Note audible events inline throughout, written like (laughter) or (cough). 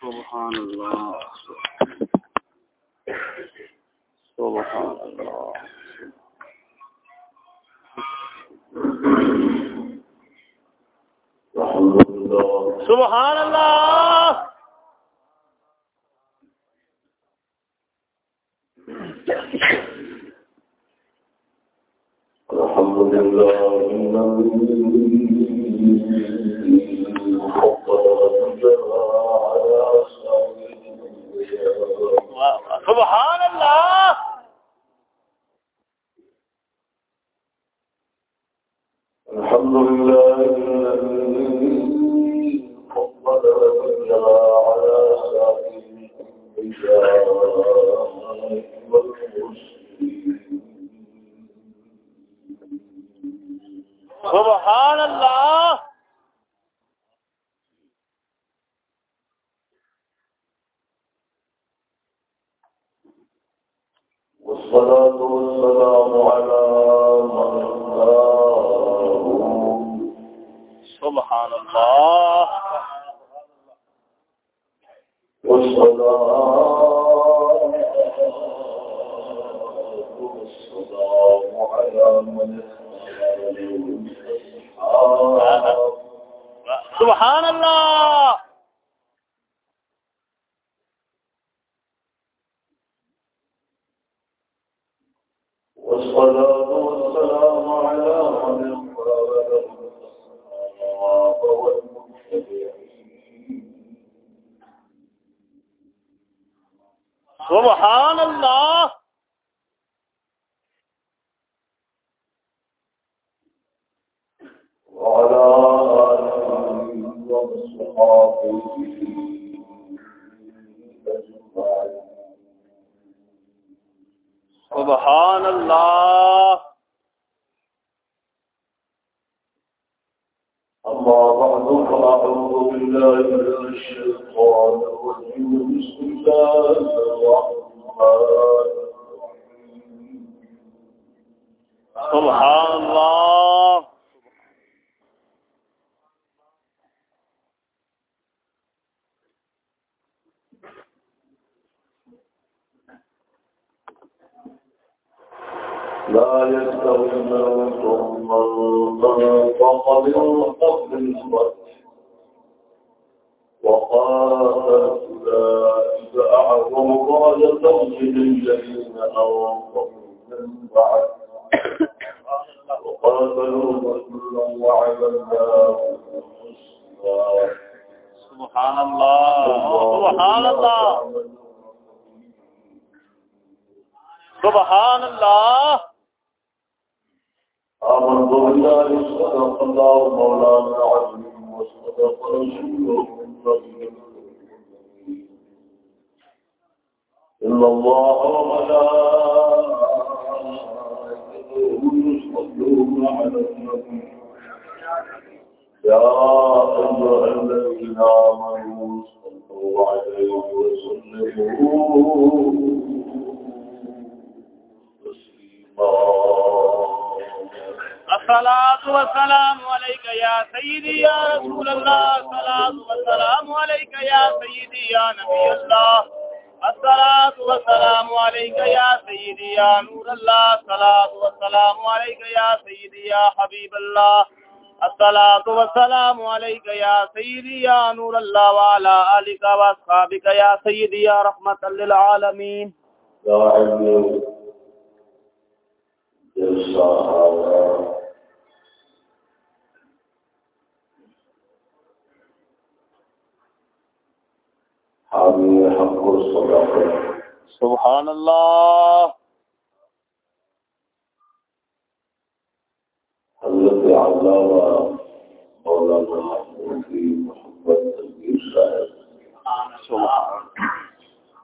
سبحان اللہ. سبحان اللہ. سبحان يا رحمة للعالمين. دائم للصحابة حامي حق الصدقة سبحان الله. حضرت علامة مولانا محمد محمد تنویر صاحب. سبحان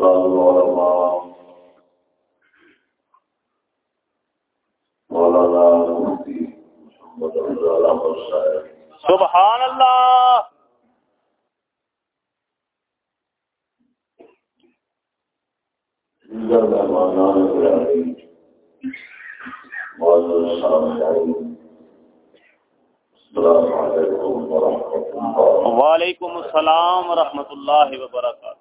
اللہ مولانا مفتی محمد رضا احمد صاحب. سبحان اللہ. دیگر مہمانان گرامی معزز سامعین السلام علیکم ورحمۃ اللہ. وعلیکم السلام ورحمۃ اللہ وبرکاتہ.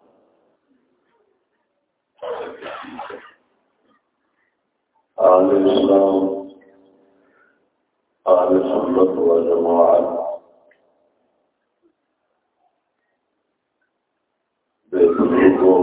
آل اسلام آل سنت و جماعت بے بزرگوں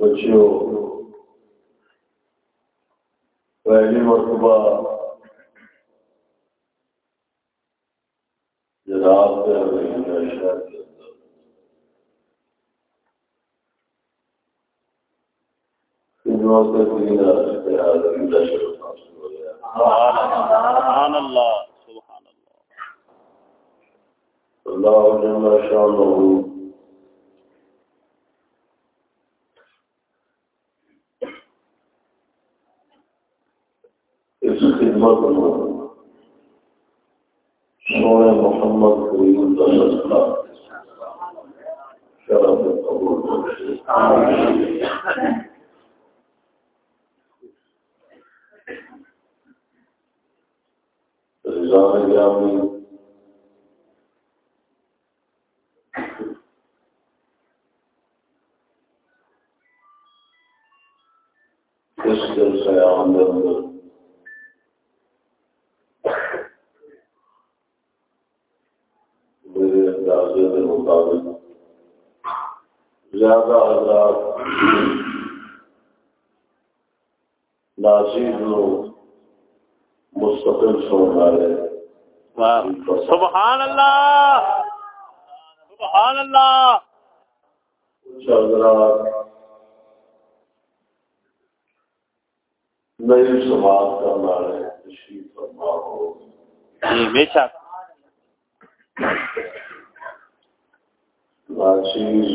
بچیوں پہلی مرتبہ جناب کے شہر کے اندر خدمت دین اشتہار عمدہ شرف حاصل ہو گیا سبحان اللہ سبحان اللہ۔ اللہ جل شانہ محمد سونے محمد کو یوں شرف قبول رضان اندازے کے مطابق زیادہ حضرات ناصیر لوگ مستقل سن والے سبحان اللہ۔ سبحان اللہ۔ کچھ حضرات نئی سماعت کرنا ہے تشریف فرما ہو۔ جی بے شک۔ ناچیز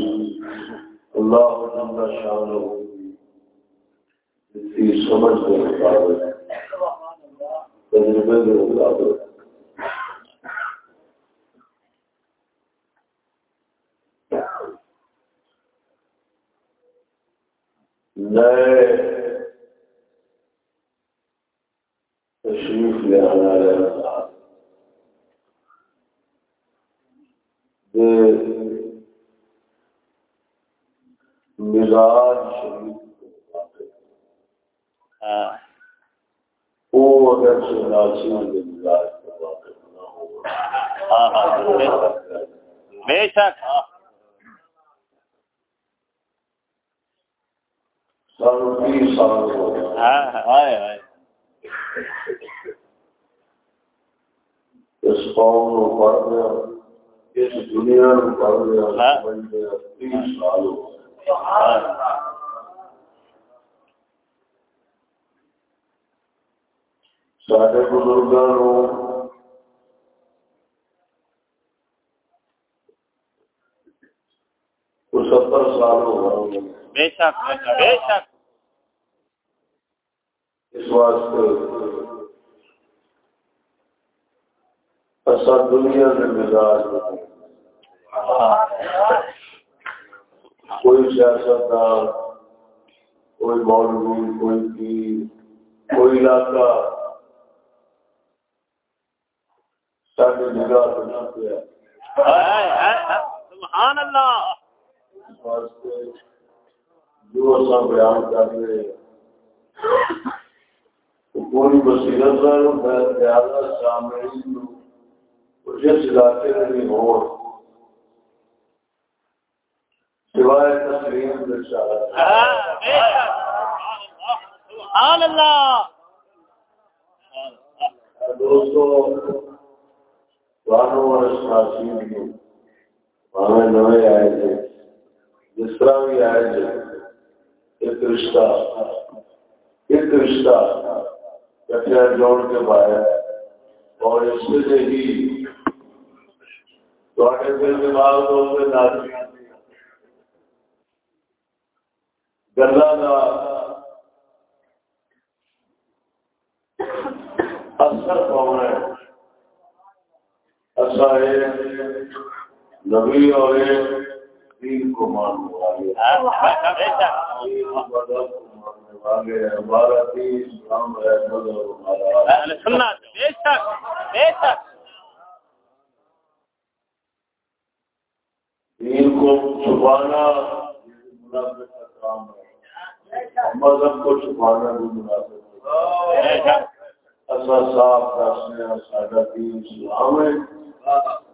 اللہ جل شانہ کی سمجھ کے مطابق تجربے کے مطابق نئے تشریف لے آنا رہا مزاج شریف ہاں۔ وہ اگر ناچیز کے مزاج کے واقف نہ ہو۔ ہاں ہاں بے شک۔ سن بیس سال ہو ہائے اس قوم کو پڑھ گیا اس دنیا کو پڑھ گیا گیا تیس سال ہو گئے۔ سارے بزرگوں کو ستر سال ہو گئے بے شک بے شک اس واسطے ایسا دنیا کے مزاج میں کوئی سیاستدان کوئی مولوی کوئی پیر کوئی علاقہ ساری نگاہ سبحان اللہ۔ اس واسطے جو بیان کر رہے پوری بصیرت میں زیادہ سامعین نو جس علاقے میں بھی ہو۔ سوائے تسلیم سبحان اللہ۔ نئے آئے تھے۔ جس طرح بھی آئے تھے ایک رشتہ ایک رشتہ کٹیا جوڑ کے اور اس سے ہی دل دماغ تو گلا کا اثر پاؤنا اچھا نبی اور دین کو ماننے والے ہمارا دین اسلام ہے دین کو چھپانا منافق کا کام ہے مذہب کو چھپانا بھی منافق اصا صاف دسنے ساڈا دین اسلام ہے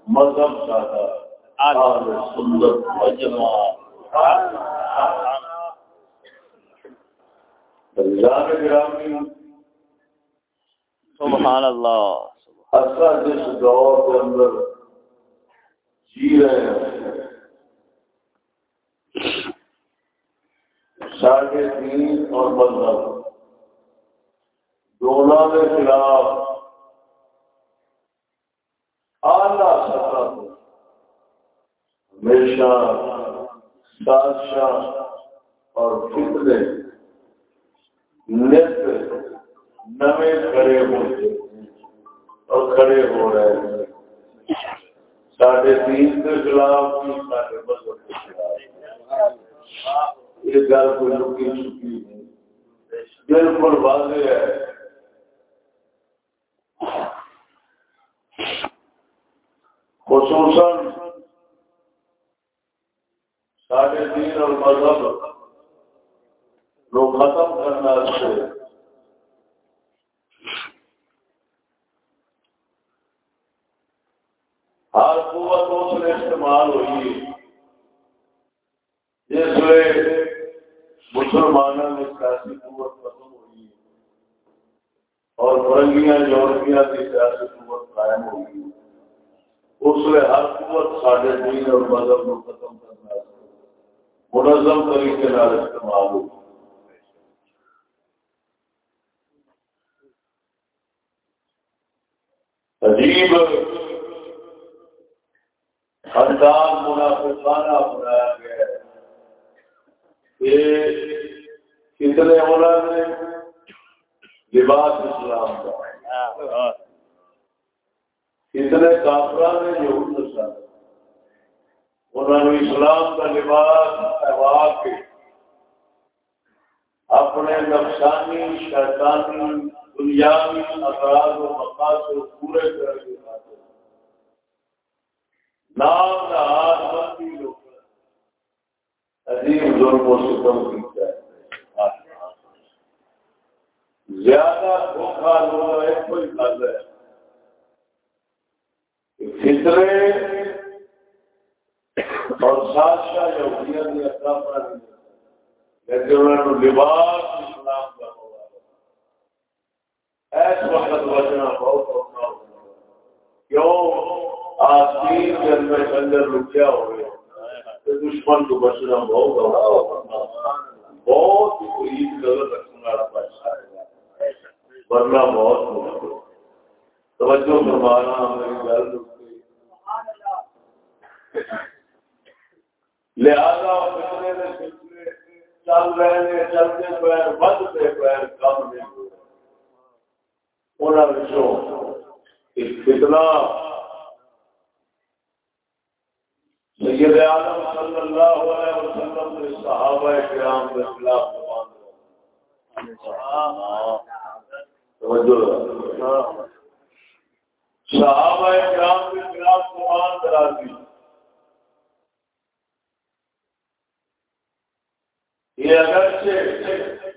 مذہب ساڈا سنت سبحان اللہ۔ اصا جس دور کے اندر جی رہے ہیں۔ ساڑھے دین اور مذہب۔ دونوں کے خلاف۔ آلہ سطح ہمیشہ سازشاں اور فتنے نت نئے کھڑے ہوتے اور کھڑے ہو رہے ہیں۔ ساڑھے تین کے خلاف بھی ساڑھے مذہب کے خلاف۔ یہ گل کوئی لکی چکی نہیں بالکل واضح ہے۔ خصوصاً سارے دین اور مذہب لوگ ختم کرنا سے ہر قوت اس نے استعمال ہوئی جس میں مسلمانوں میں سیاسی قوت ختم ہوئی ہے اور فرنگیاں یورپیاں کی سیاسی قوت قائم ہوئی ہے۔ اس لیے ہر قوت سارے دین اور مذہب کو ختم کرنا منظم طریقے نال استعمال ہو عجیب انداز منافقانہ بنایا۔ کتنے انہوں نے لباس اسلام کا۔ اتنے کافران نے یہود نسل انہوں نے اسلام کا لباس پہوا کے اپنے نفسانی، شیطانی، دنیاوی افراد و مقاصد پورے کر کے خاطر نام نہاد بندی عظیم ظلم و ستم کیتا ہے۔ زیادہ دھوکھا لوگ ایک کوئی حل ہے۔ فطرے اور سادشاہ یہودیاں نے اپنا پر لیکن انہوں نے لباس اسلام کا ہوا۔ ایس وقت بچنا بہت اوکھا ہوگا کیوں؟ آسین کے اندر کنجر رکیا ہوئے۔ دشمن کو بچنا بہت بہت ہی غلط رکھنے والا بچہ ہے ورنہ بہت توجہ فرمانا میری گل لہذا چل رہے ہیں چلتے پیر بدتے پیر کم نہیں ہو کتنا سید عالم صلی اللہ علیہ وسلم نے صحابہ کرام کے خلاف صحابہ کرام کے خلاف زبان کرا دی یہ اگرچہ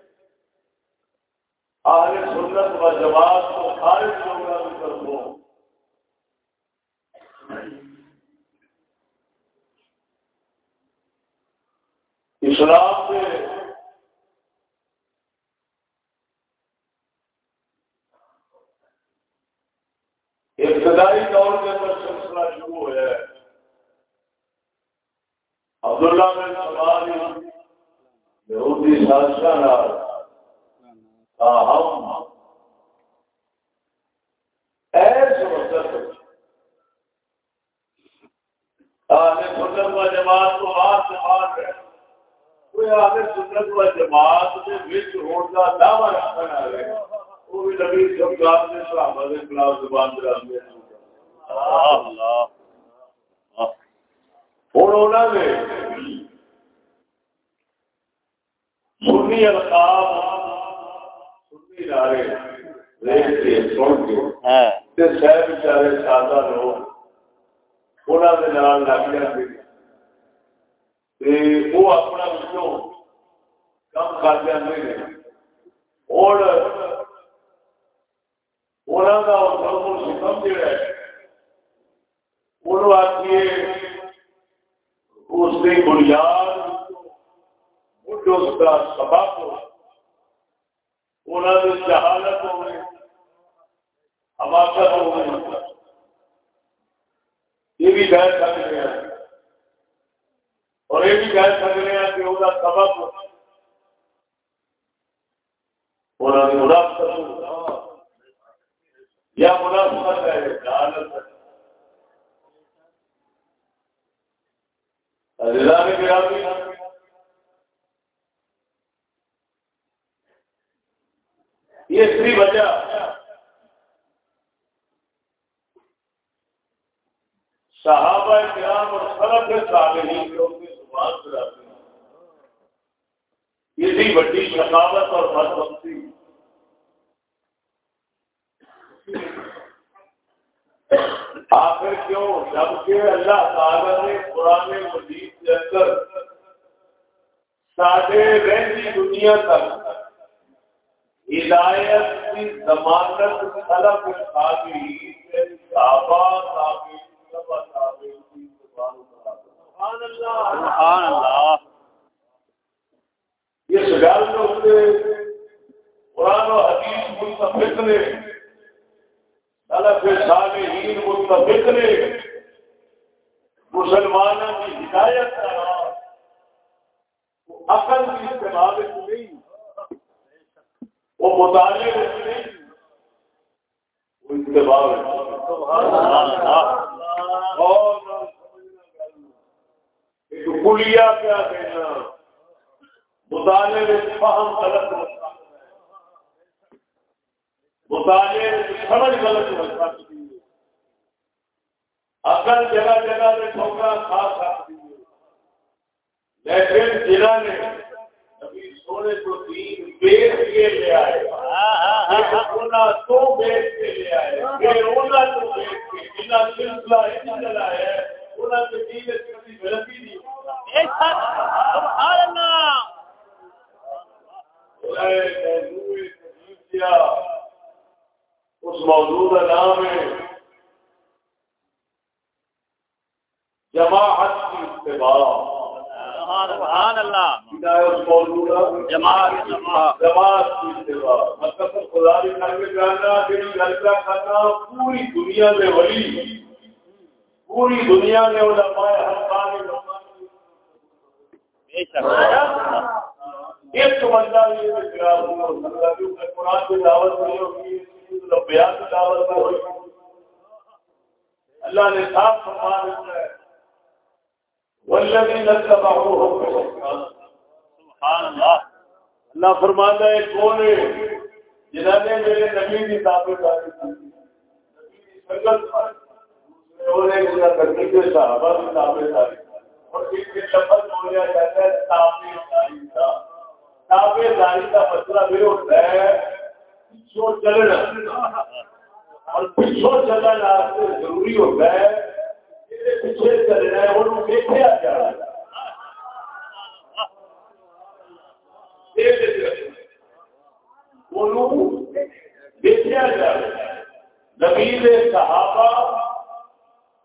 آگے سنت و جواب کو خارج ہوگا بھی کر دو اسلام میں ابتدائی طور کے اندر مسئلہ شروع ہوا ہے۔ عبداللہ بن سوال یہودی سازشاہ ہم ایسے مطلب آنے سنت و جماعت کو بات سے بات ہے کوئی آنے سنت و جماعت کے بچ ہونے کا دعوی رکھنا ہے وہ بھی نبی سب کلاس میں صحابہ کے خلاف زبان دے۔ رہے ہیں اللہ۔ ہوں انہوں نے سنی القاب سنی نعرے دیکھ کے سن کے۔ ہے تے سہ بیچارے سادہ لوگ نال لگ وہ اپنا وچوں کم کر جاندے نے اور انہوں کا ظلم و ستم جڑا ہے انہوں آکھیے اس کی بنیاد مجھ اس کا سبب انہوں نے جہالت ہو گئی حماقت ہو گئی یہ بھی کہہ سکتے ہیں اور یہ بھی کہہ سکتے ہیں کہ وہ سبب انہوں نے یا منافقت ہے، جہالت ہے۔ عزیزان گرامی یہ اسی وجہ صحابہ کرام اور سلف کے صالحین لوگ کی زبان کراتے ہیں اسی بڑی شقاوت اور بدبختی آخر کیوں جبکہ اللہ تعالیٰ نے قرآن مجید کے اندر سارے رہتی دنیا تک ہدایت کی ضمانت خلق صابری صحابہ صابری صحابہ صابری کی زبان سبحان اللہ۔ سبحان اللہ۔ یہ سجال کے قرآن و حدیث متفق نے سلف صالحین متفق نے مسلمانوں کی ہدایت کا عقل کی استعمال نہیں۔ وہ مطالعے میں نہیں۔ وہ اتباع اور کلیا کیا کہنا۔ مطالعے میں فہم غلط ہوتا مطالعے میں سمجھ غلط ہوتا اصل جگہ جگہ میں ٹھوکرا کھا سکتی لیکن جنہوں نے ابھی سونے کو دین بیچ کے لے آئے۔ تو بیچ کے لے آئے۔ پھر انہوں تو بیچ کے۔ جنہ سلسلہ اتنا چلا ہے انہوں نے دین اس کبھی غلطی نہیں بے شک سبحان اللہ۔ اس موضوع کا نام ہے جماعت کی اتباع۔ سبحان اللہ۔ جماعت۔ جماعت مطلب خدا جاننا کا کرنا پوری دنیا میں ولی۔ پوری دنیا میں علماء حقان علماء بے شک۔ ایک بندہ بھی یہ خلاف نہیں ہو سکتا کیونکہ قرآن کی دعوت نہیں ہوگی بیان کی دعوت نہیں ہوگی اللہ نے صاف فرما ہے۔ والذین اتبعوهم سبحان اللہ. اللہ فرماتا ہے، کون ہے؟ جنہوں نے میرے نبی کی تابع داری کی سنگت پر. دوسرے اور ایک جنہ کے صحابہ کی تابع داری اور اس کے لفظ بولیا جاتا ہے تابع داری کا. تابع داری کا مطلب یہ ہوتا ہے پیچھو چلنا. اور پیچھو چلنا ضروری ہوتا ہے پیچھے چلنا ہے۔ انہوں دیکھا دیکھا نبی صحابہ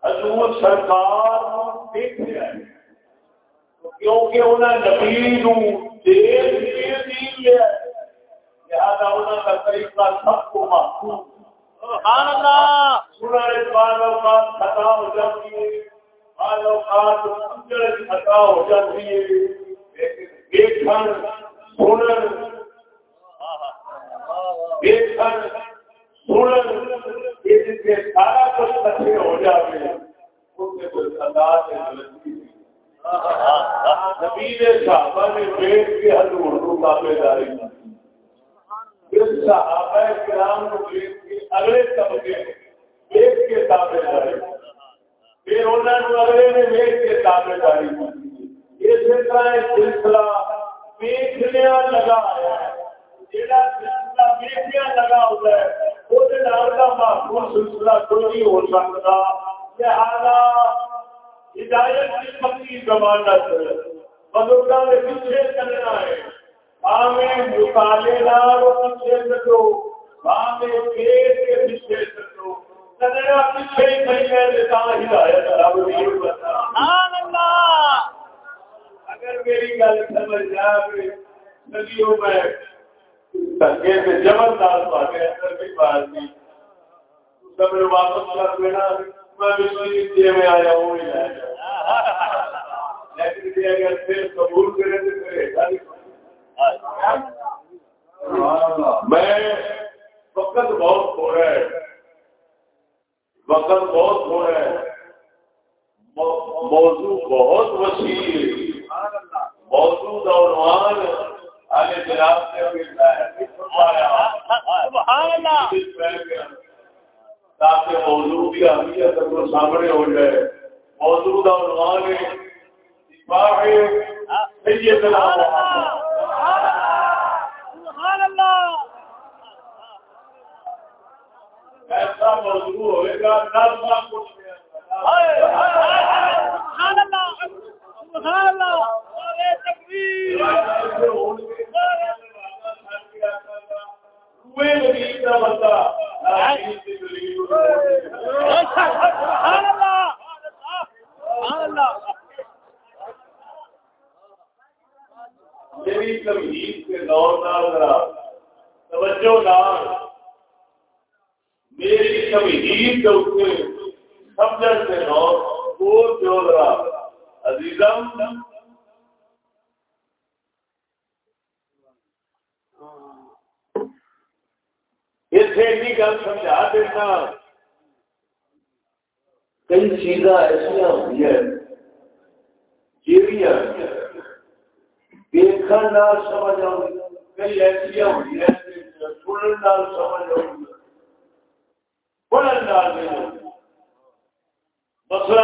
حضور سرکار دیکھا کیونکہ انہیں نبی نو لیا، لہذا انہوں کا طریقہ سب کو محفوظ سبحان اللہ سننے بعض اوقات خطا ہو جاتی ہے۔ بعض اوقات خطا ہو جاتی ہے۔ لیکن دیکھن سنن۔ دیکھن سنن۔ یہ سارا کچھ کٹھے ہو جاتے ہیں۔ ان سے کوئی خطا سے غلطی نہیں۔ نبی صحابہ نے بیٹھ کے حضور کو تابے داری پھر صحابہ کرام کو بیٹھ کے اگلے طبقے بیٹھ کے تابے داری پھر انہوں نے اگلے نے بیٹھ کے تابے داری اسی طرح سلسلہ بیچنے لگا ہے۔ جہاں سلسلہ بیچنے لگا ہوتا ہے وہ محفوظ سلسلہ کوئی نہیں ہو سکتا؟ لہذا ہدایت کی پکی ضمانت بزرگوں نے پیچھے چلنا ہے۔ ہمیں مطالعے نال پیچھے چلو ہمیں پیٹ کے پیچھے چلو چلنا پیچھے ہی نہیں ہے تو ہدایت رب نہیں بتا اگر میری گل سمجھ جائے ندیوں میں دھکے سے زبردار باتیں اندر بھی بات نہیں سب واپس کر دینا میں میں آیا ہوں لیکن اگر پھر قبول کرے تو پھر میں وقت بہت ہو رہا ہے۔ وقت بہت ہو رہا ہے۔ موضوع بہت وسیع موضوع دوران آگے جناب نے تاکہ موضوع کی اہمیت اپنے سامنے ہو جائے۔ موضوع کا عنوان ہے ایسا موضوع ہوئے گا نظم کچھ بندہ میری تمہید کے دور توجہ نال۔ تمہید کے سمجھن سے عزیزم گل سمجھا دینا۔ کئی چیزاں ایسا ہوئی ہیں جیڑیاں دیکھن سمجھ آئی کئی ایسا ہوئی ہیں سننے سمجھ آئی پڑھن مثلا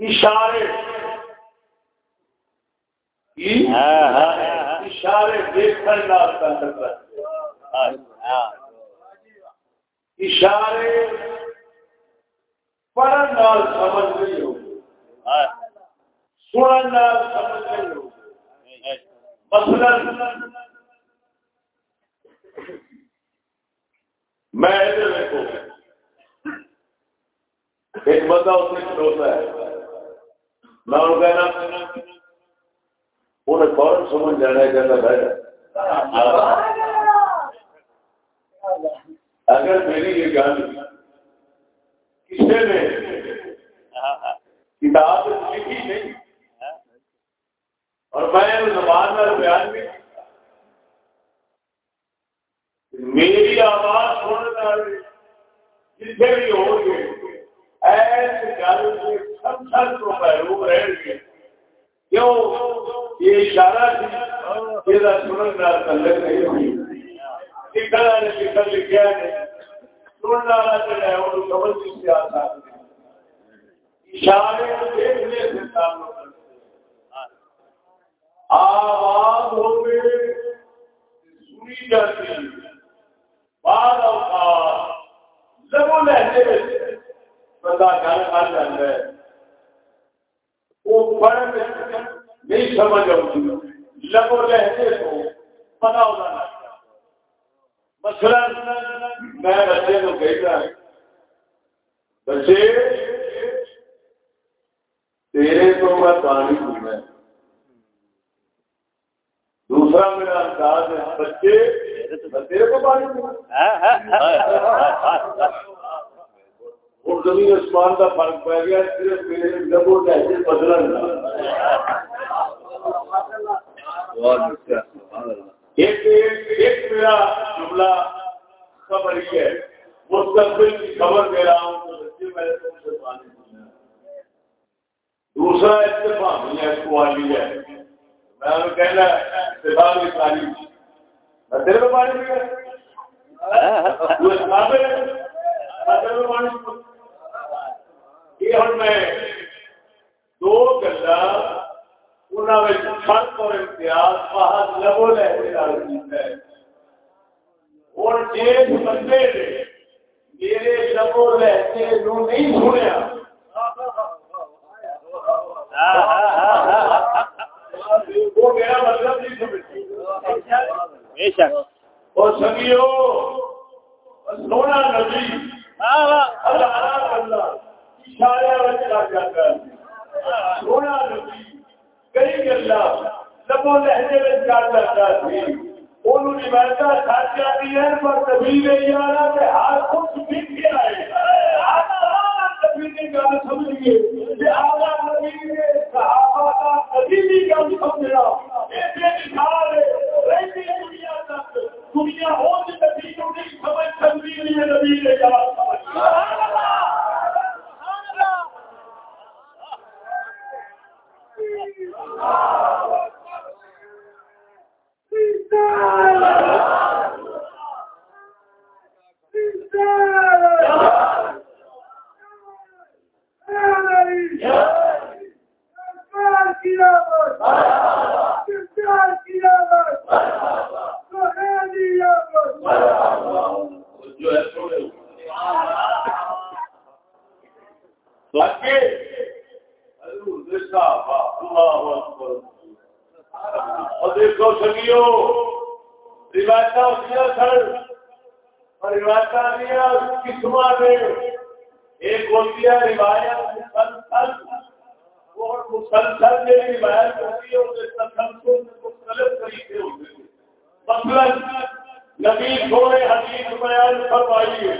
اشارے۔ اشارے دیکھنے اشارے پڑھن سمجھ نہیں ہو سنن سمجھ نہیں ہو مثلا میں ایک بندہ اس میں کھلوتا ہے۔ میں انہوں کہنا انہیں فوراً سمجھ جانا ہے، کہتا بھائی اگر میری یہ گل کسی نے کتاب لکھی نہیں، اور میں زبان میں بیان بھی میری آواز سننا جتنے بھی ہو گے ایسے گل سے سب سب کو محروم رہیں گے کیوں؟ یہ اشارہ تھی یہ سنن کا تعلق نہیں ہوئی۔ لکھا نے لکھا لکھا ہے۔ سننا والا جو ہے وہ سمجھ نہیں سے آتا اشارے کو دیکھنے سے تعلق آواز ہو گئے سنی جاتی بعد اوقات لگو لہجے بندہ گل کر جاتا ہے۔ وہ پڑھ نہیں سمجھ آتی۔ لگو لہجے کو پتا میں بچے کو کہتا بچے، تیرے تو میں پانی پینا دوسرا میرا انداز ہے، بچے ہوں زمین آسمان کا فرق پی گیا، صرف میرے لبو لہجے بدلن ایک ایک میرا جملہ خبر ہی ہے، مستقبل کی خبر دے رہا ہوں تو بچے میں تم سے پانی سننا دوسرا اتفاق ہے یعنی میں کہنا اتفاق کی تعلیم۔ میں تیرے کو پانی پی یہ ہوں میں دو گلا فرق اور امتیاز باہر لبو لے اور جس بندے نے میرے لبو نہیں سنیا۔ وہ میرا مطلب نہیں سمجھتی اور سبھیو سونا نبی۔ سونا نبی کئی گلا لبو لہجے میں جاتا تھی پر کبھی نہیں آ رہا کہ ہر کچھ بھی کیا ہے گل سمجھیے۔ صحابہ کا بھی گل سمجھنا۔ دنیا تک دنیا ہو نبی کو نہیں سمجھ سکتی نہیں ہے نبی نے دیکھو سکیو روایت روایت قسم نے ایک ہوتی ہے روایت مسلسل اور مسلسل میری روایت ہوتی ہے اس تسلسل مختلف طریقے ہوتے ہیں۔ مثلا نبی تھوڑے حدیث بیان فرمائی ہے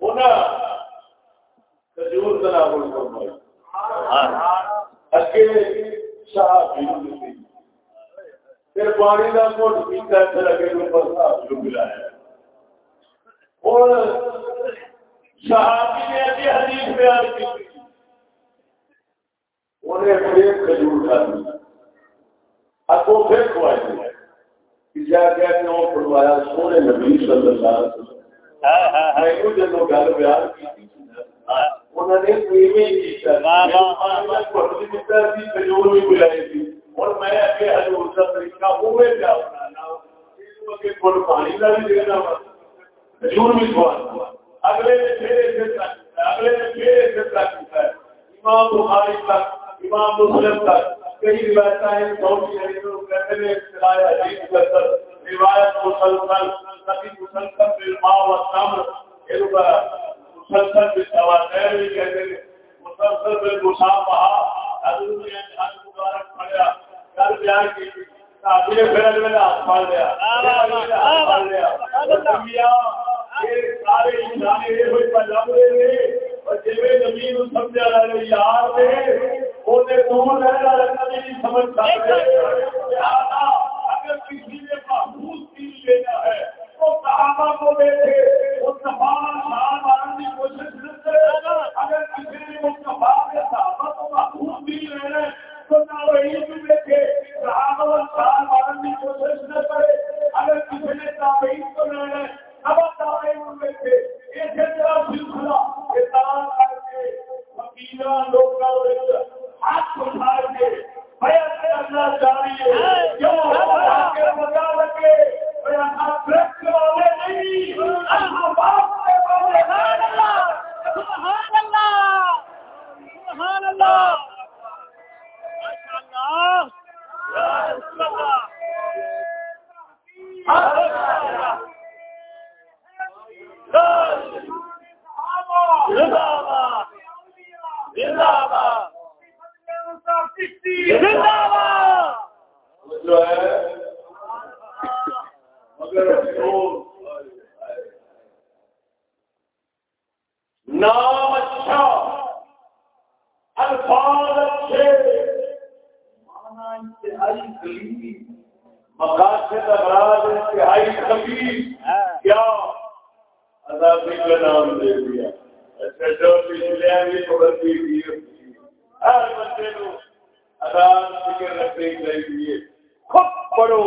انہیں کجور کا نام فرمائی اگے شاہ پھر پانی کا گھٹ پیتا پھر اگے برسات جو ملا ہے۔ اور صحابی نے ایسی حدیث بیان کی انہیں پھر کھجور کھا دیا اب وہ پھر کھوائے۔ سونے نبی صلی اللہ علیہ وسلم میں جب گل بیان کی انہوں نے کھجور بھی بلائی تھی اور میں اگے حضور کا طریقہ ہوئے پیا اگے کل پانی کا بھی دینا حضور بھی سوال اگلے نے پھر اگلے نے پھر تک امام بخاری تک امام مسلم تک۔ کئی روایت ہیں کہتے ہیں روایت مسلسل کبھی مسلسل بالماء والتمر مسلسل بالتواتر بھی کہتے ہیں۔ مسلسل بالمصافحہ حضور نے مبارک پڑھا کل بیان کی اگر کسی نے محبوب چیز لینا ہے تو صحابہ کو دیکھے۔ وہ مارنے کی کوشش نہ کرے۔ اگر کسی نے وہ صحابہ کو محبوب بھی لینا ہے تو نہ وہی دیکھے۔ صحابہ سال مارنے کی کوشش نہ کرے۔ اگر کسی نے تابعین کو لینا ہے اب تابعین دیکھے۔ ایسے طرح سلسلہ دان کر کے فقیرہ لوگوں ہاتھ اٹھا کے بیعت کرنا چاہیے کیوں کے مزہ لگے والے نہیں۔ اللہ باپ کے والے سبحان اللہ۔ سبحان اللہ۔ سبحان اللہ جو ہے؟ مگر نام اچھا الفاظ اچھے۔ مانا انتہائی گلیبی مقاصد امراض انتہائی کبھی کیا؟ آزادی کا نام دے دیا؟ اچھا جو پچھلے بھی پڑتی تھی ہر بندے کو عذاب فکر رکھنے چاہیے خود پڑھو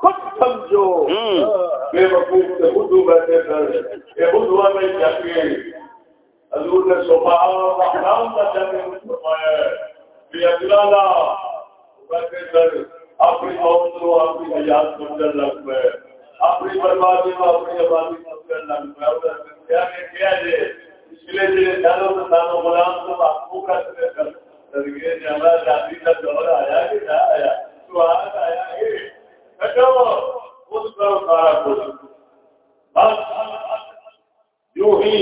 خود سمجھو۔ بے وقوف سے بدھو بیٹھے کر یہ بدھوا میں جا کے حضور نے صبح احرام کا جا کے فرمایا ہے۔ کہ اجلالا بیٹھے کر اپنی موت کو اپنی حیات سمجھنے لگ پہ اپنی بربادی کو اپنی آبادی سمجھنے لگ پہ اور کیا کیا جائے اس لیے تو سانو غلام کو محبوب رکھنے کر درگے جانا کا دور آیا، کہ نہ آیا، تو آیا کہ جو ہی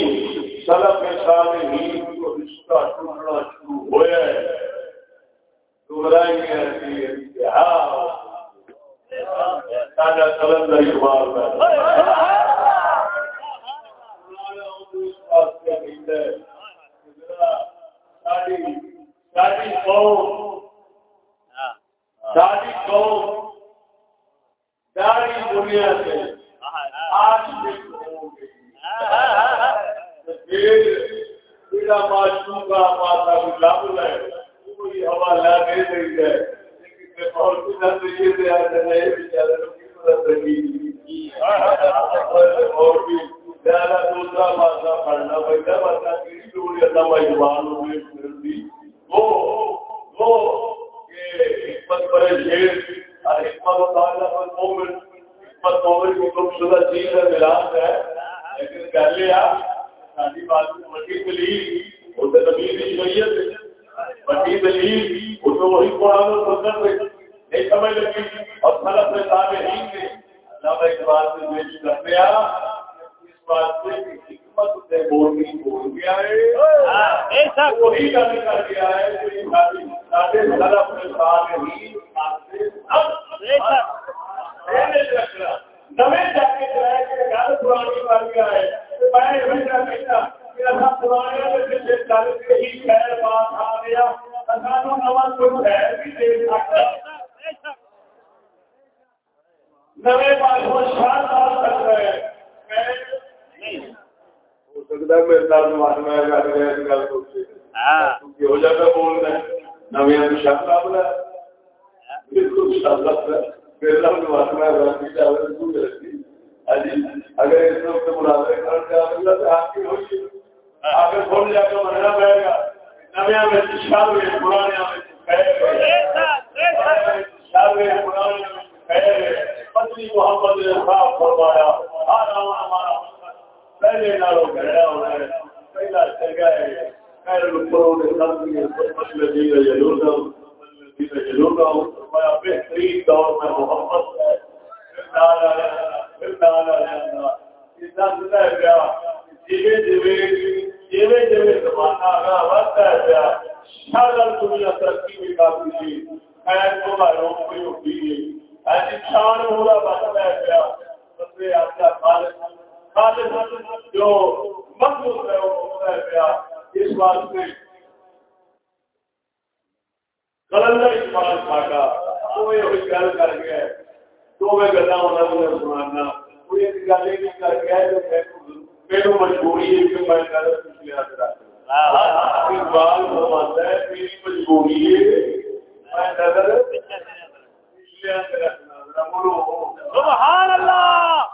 سلف سال ہی کو رشتہ ٹوٹنا شروع ہوا ہے۔ گمراہی ایسی انتہا تازہ کلندر اقبال کا ساری قوم ساری قوم ساری دنیا سے۔ آج ہو گئی معصوم کا ماتا بھی لابل ہے۔ پوری ہوا لا دے رہی ہے۔ لیکن اور کچھ یہ دے آتے نئے بیچارے اور بھی زیادہ دوسرا ماسا پڑھنا پڑتا بتا کی ڈوری اللہ بھائی زبان ہوئی وہ وہ حکمت بڑے شیر حکمت و تعالیٰ پر مومن، حکمت مومن کی گم شدہ چیز ہے ملاس ہے۔ لیکن کہہ لیا، شادی بات میں بڑی دلیل، وہ تو نبی کی شریعت بڑی دلیل، وہ تو وہی قرآن و سنت میں نہیں سمجھ لگی؟ اور سلف میں تابعین نے اللہ بھائی کی پیش کر دیا۔ اس بات سے کہ حکمت سے بولنی بول گیا ہے۔ وہی گل کر گیا ہے کہ شادی سارے سلف میں تابعین نویں جا کے گل پرانی بن گیا ہے میں پرانے ہی خیر بات آ گیا سانو نواں کچھ ہے بھی دے سکتا نویں پاسوں شان بات کر رہے ہو سکتا ہے میرے ساتھ میں کر رہے ہیں گل سوچے ہو جاتا بول رہے نویں شان کا بولا اگر اس وقت مناظر آگے بھول جا کے مرنا پڑے گا۔ نویا میں شامل پرانے پتنی محمد نے صاف فرمایا ہمارا پہلے نالوں گھڑا ہونا ہے پہلا جگہ ہے خیر لوگوں نے سب ضرور بہترین دور میں محمد دنیا ترقی بھی کافی تھی خیر کو روپی ہوتی ہے ایسی شان ہوا بنتا ہے پیا بندے آپ کا خالد خالد، جو مضبوط ہے وہ ہوتا ہے پیا، اس بات سے کلندر اقبال ساڈا وہ یہ گل کر گیا تو میں گلا انہوں نے سنانا۔ وہ یہ گل یہ کر گیا میرے مجبوری ہے کہ میں گل پچھلے ہاتھ رکھ اقبال فرماتا ہے، میری مجبوری ہے، میں نظر پچھلے ہاتھ رکھنا۔ سبحان اللہ!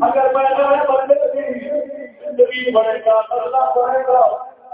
اگر میں نئے بندے بھی زندگی بڑے گا اللہ بڑھے گا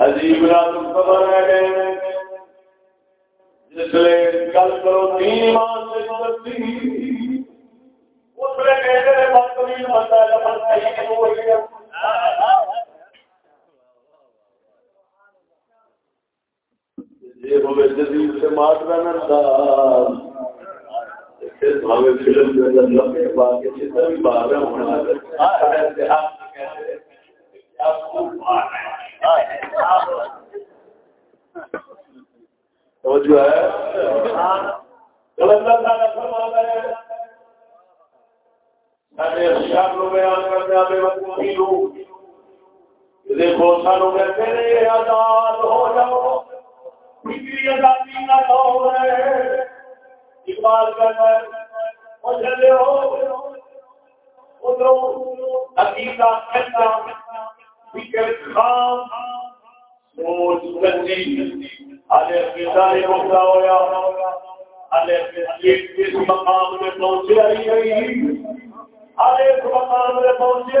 عجیب جس گل کرو تین مان سے اس لیے کہتے ہیں بدترین بندہ ہے دیکھو سانو میں آزاد ہو جاؤ فکری آزادی کا دور ہے اقبال کرنا ہے وہ چلے ہو پہنچے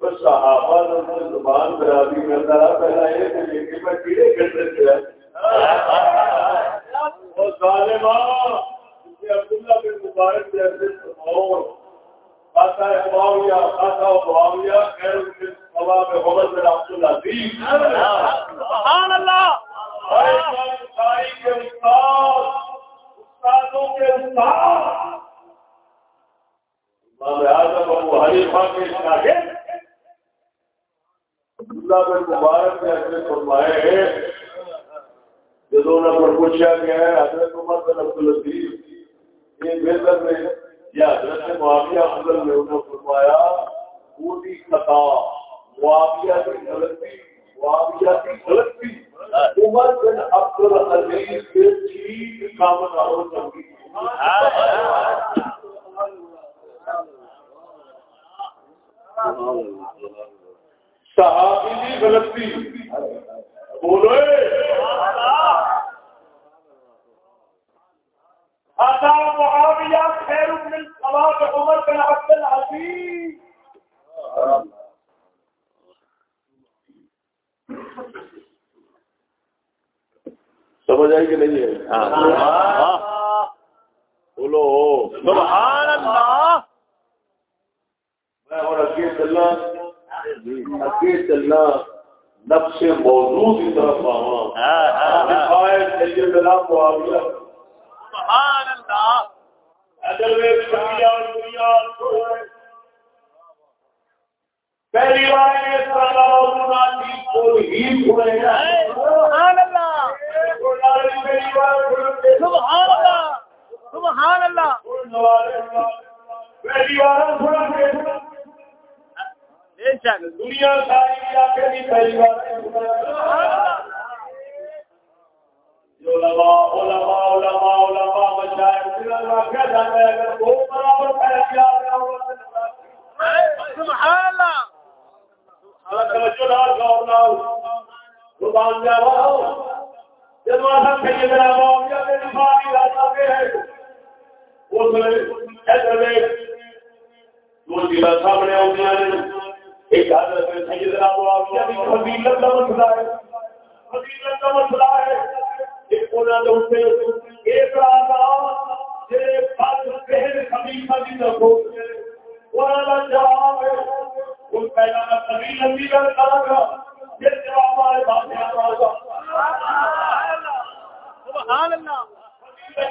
تو صحابہ نے زبان برابری کرتا رہا پہلا یہ کہ لیکن میں کیڑے کرتے تھے۔ اور ظالمہ اسے عبداللہ بن مبارک جیسے اور خاصا معاویہ خاصا معاویہ خیر ان کے سوا میں محمد بن عبداللہ دی سبحان اللہ! اور امام بخاری کے استاد استادوں کے استاد۔ امام اعظم ابو حنیفہ کے شاگرد۔ عبداللہ بن مبارک نے اپنے فرمائے ہیں۔ جدوں نے پر پوچھا گیا ہے حضرت عمر بن عبد العزیز یہ بہتر میں یا حضرت معاویہ افضل میں انہوں فرمایا پوری خطا، معاویہ کی غلطی، معاویہ کی غلطی۔ عمر بن عبد العزیز کے ٹھیک کام نہ ہو سکی۔ صحابی کی غلطی۔ بولو آتا معاویہ خیر من ثواب عمر بن عبد العزیز۔ سمجھ آئی کہ نہیں ہے؟ بولو۔ سبحان اللہ۔ میں اور اگے چلنا اگے چلنا نفس موضوع کی طرف آواں سیدنا معاویہ سبحان اللہ۔ اگر وہ دنیا دنیا پہلی بار اس طرح کی کوئی ہی سنے سبحان اللہ۔ سبحان اللہ۔ سبحان اللہ۔ پہلی بار سنا سامنے آتی ایک حضرت سیدنا معاویہ کی فضیلت کا مسئلہ ہے فضیلت کا مسئلہ ہے ایک انہاں دے اوپر ایک راجا جے بد پہل خلیفہ دی طرف انہاں دا جواب ہے ان پہلا میں سبھی لمبی گل کروں گا یہ جواب ہمارے بات میں گا سبحان اللہ۔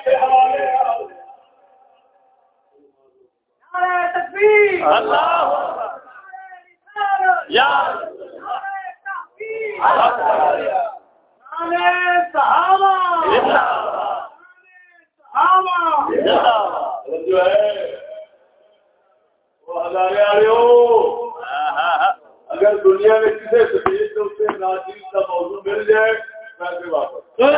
کے حوالے اللہ۔ یا جو ہے وہ ہزارے آ رہے ہو اگر دنیا میں کسی سفید تو اسے ناچیز کا موضوع مل جائے پیسے واپس میں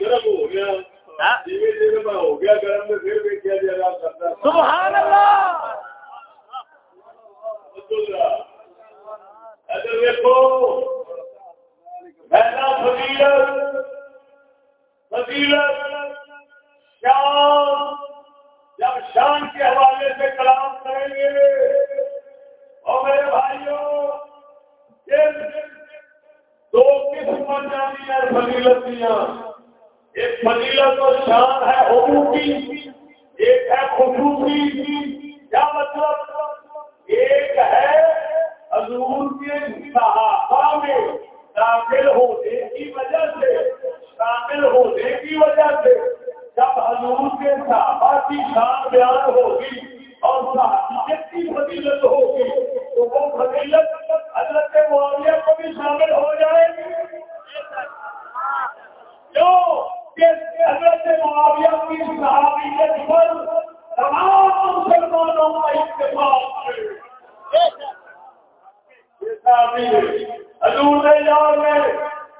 گرم ہو گیا میں ہو گیا کیا سبحان اللہ! دیکھو پہلا فضیلت فضیلت شان جب شان کے حوالے سے کلام کریں گے اور میرے بھائیوں دو قسم بن جاتی ہیں فضیلت دیا ایک فضیلت اور شان ہے حقوقی، ایک ہے خصوصی، کیا مطلب؟ ایک ہے حضور کے صحابہ میں داخل ہونے کی وجہ سے شامل ہونے کی وجہ سے جب حضور کے صحابہ کی شان بیان ہوگی اور صحابیت کی فضیلت ہوگی، تو وہ فضیلت حضرت معاویہ کو بھی شامل ہو جائے گی۔ کیوں؟ کہ حضرت معاویہ کی صحابیت پر تمام مسلمانوں کا اتفاق حضور یار میں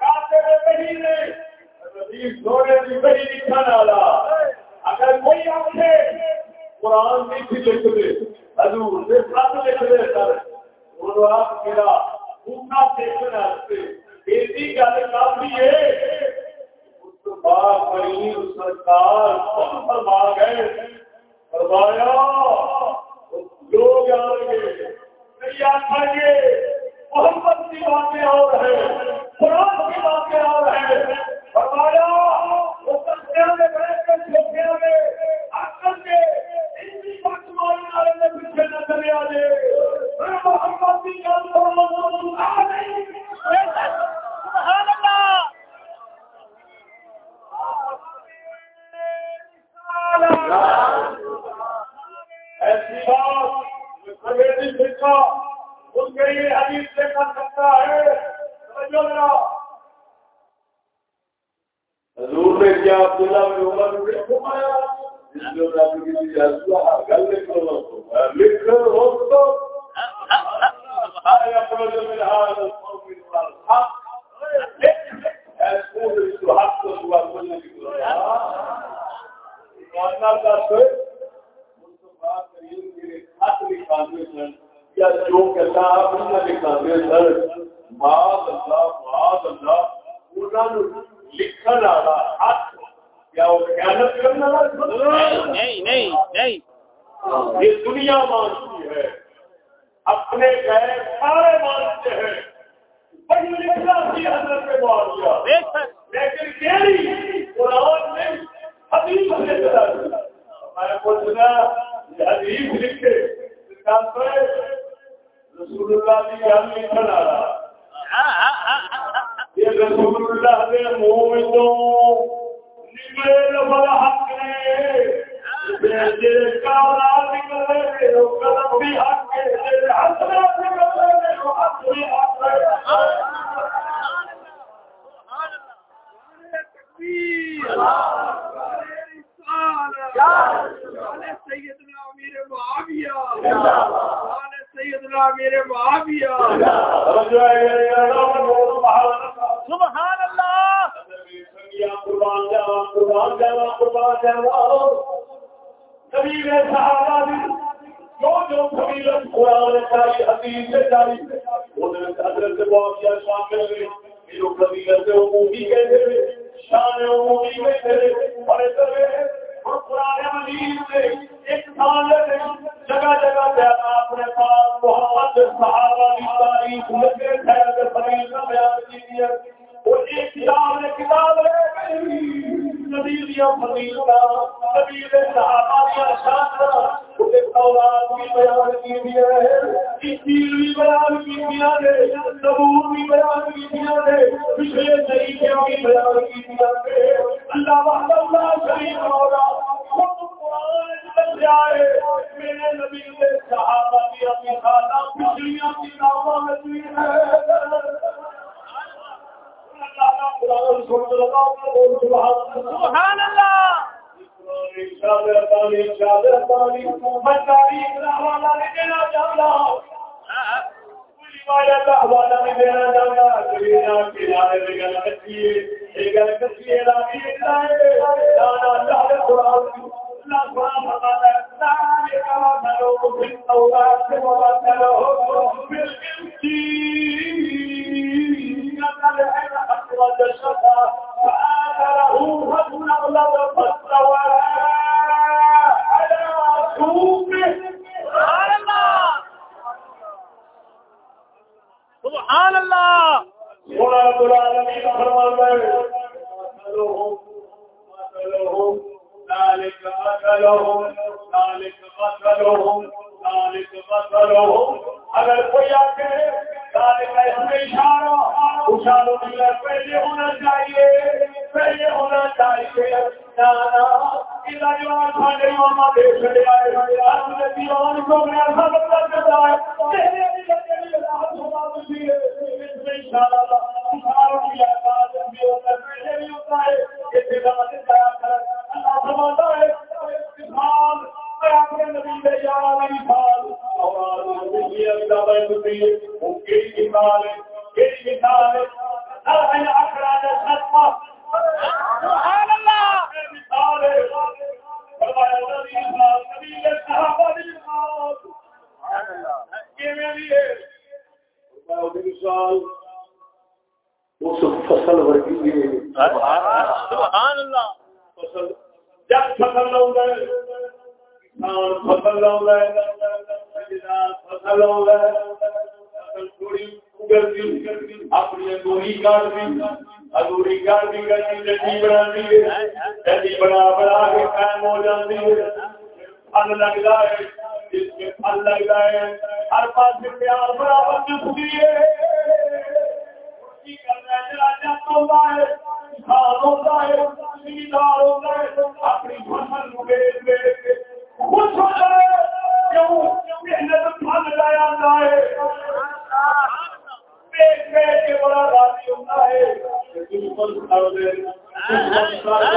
کاتے کہیں نے سونے کی کہیں لکھا ڈالا اگر کوئی آنکھے قرآن نہیں تھی لکھ دے، حضور نے سب لکھ دے سر۔ وہ آپ میرا پورا دیکھنا ایسی گل کافی ہے۔ اس بعد کریم سرکار خود فرما گئے۔ فرمایا لوگ آئیں گے نہیں گے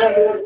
ہے۔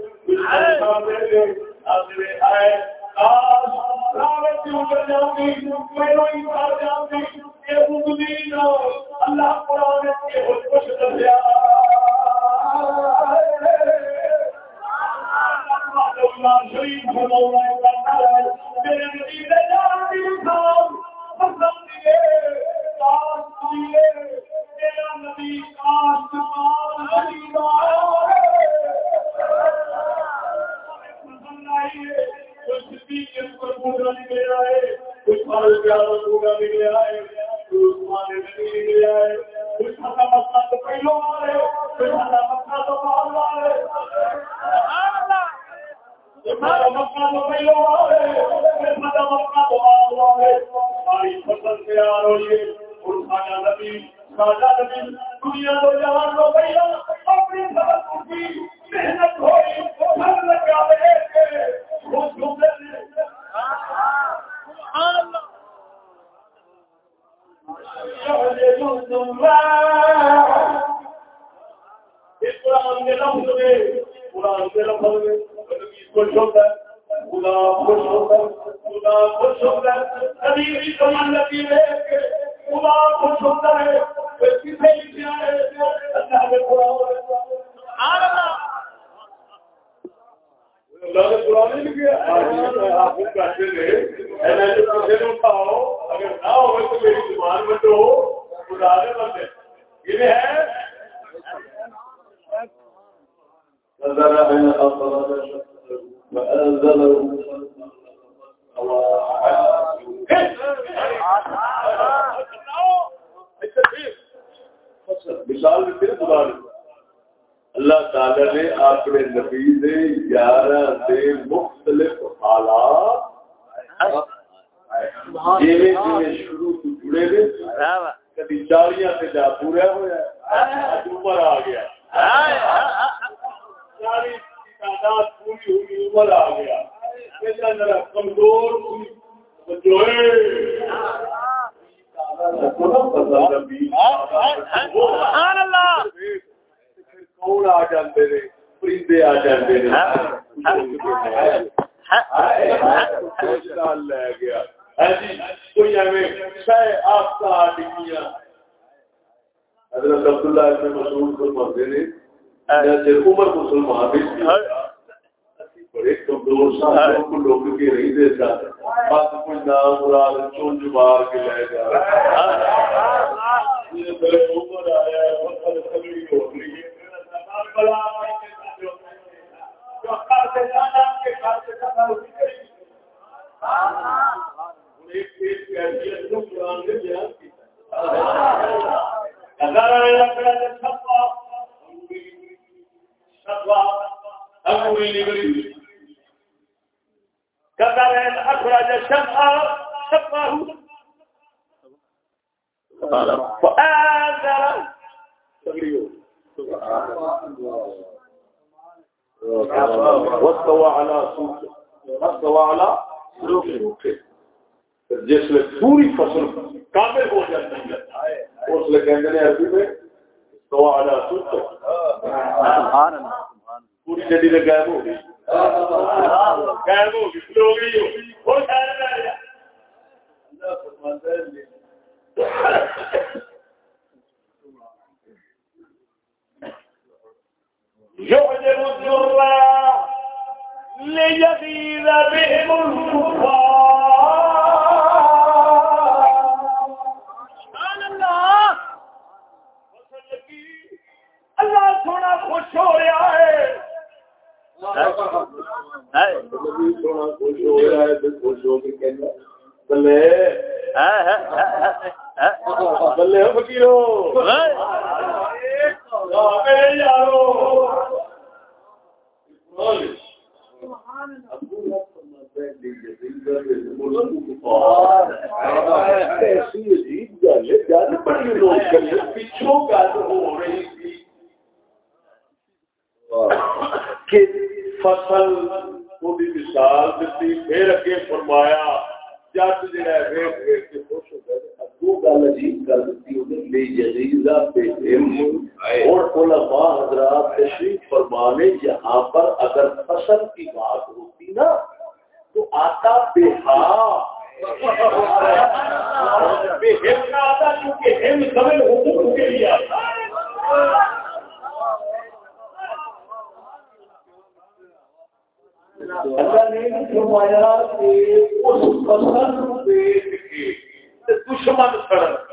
دشمن سڑک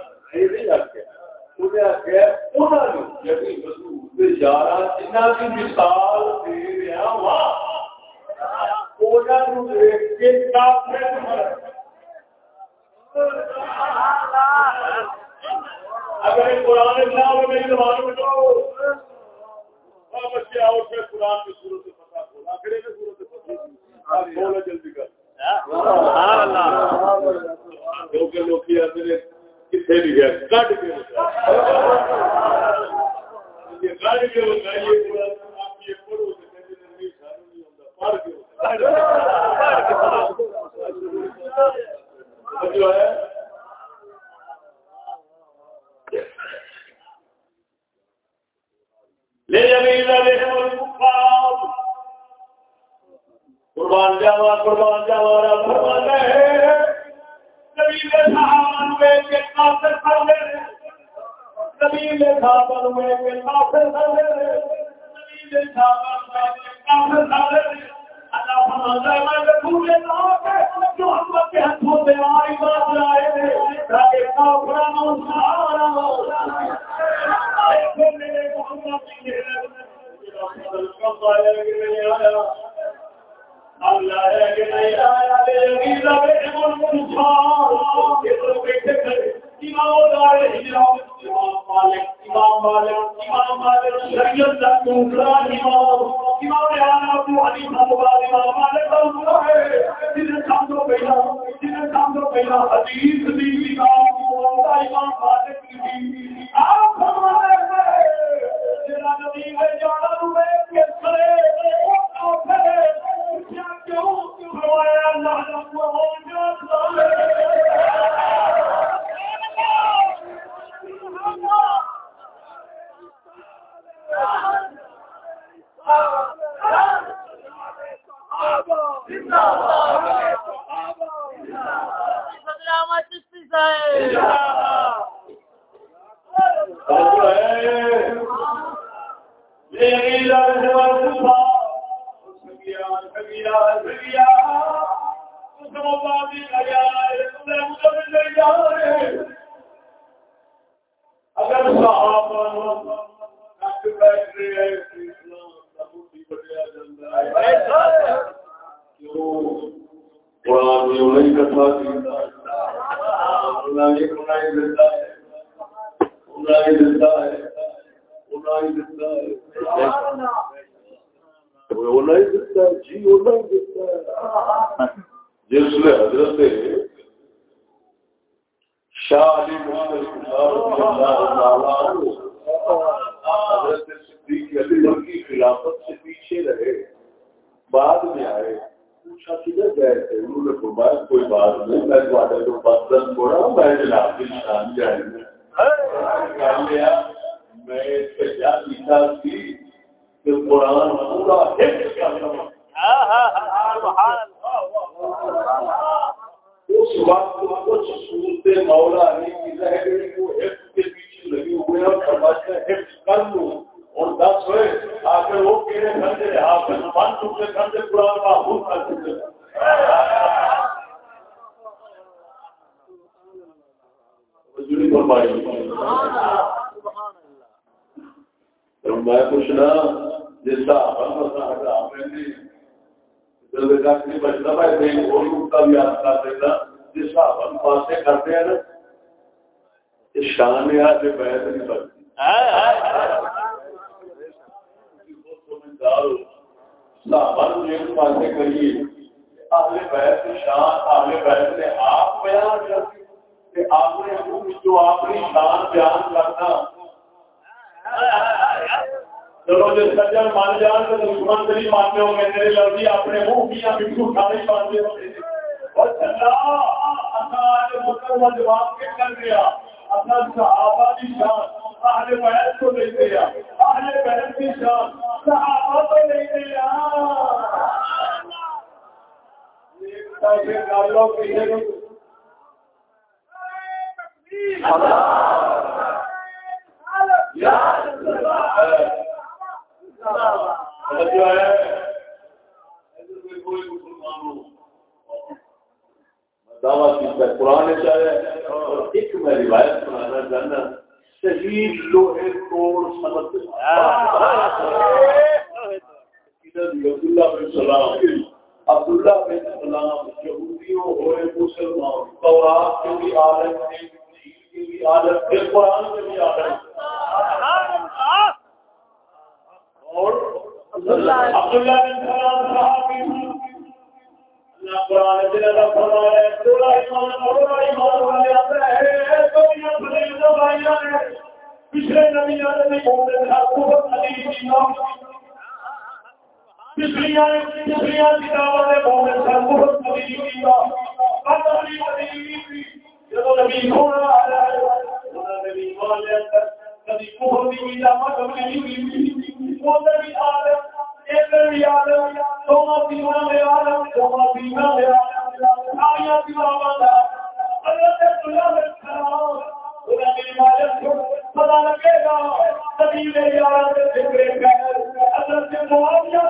اگر قرآن بچے آؤ قرآن کی صورت پتا کھولا آخر صورت سے پتا جلدی کر۔ جو کہ لوگ آتے ہیں کسی بھی ہے کٹ کے پڑھ کے دوما دیوانے والا دوما دیوانے والا آیا دیوانہ اللہ کے دلوں میں نہیں لے جا رہا ہے فکر کر اگر سے معاویہ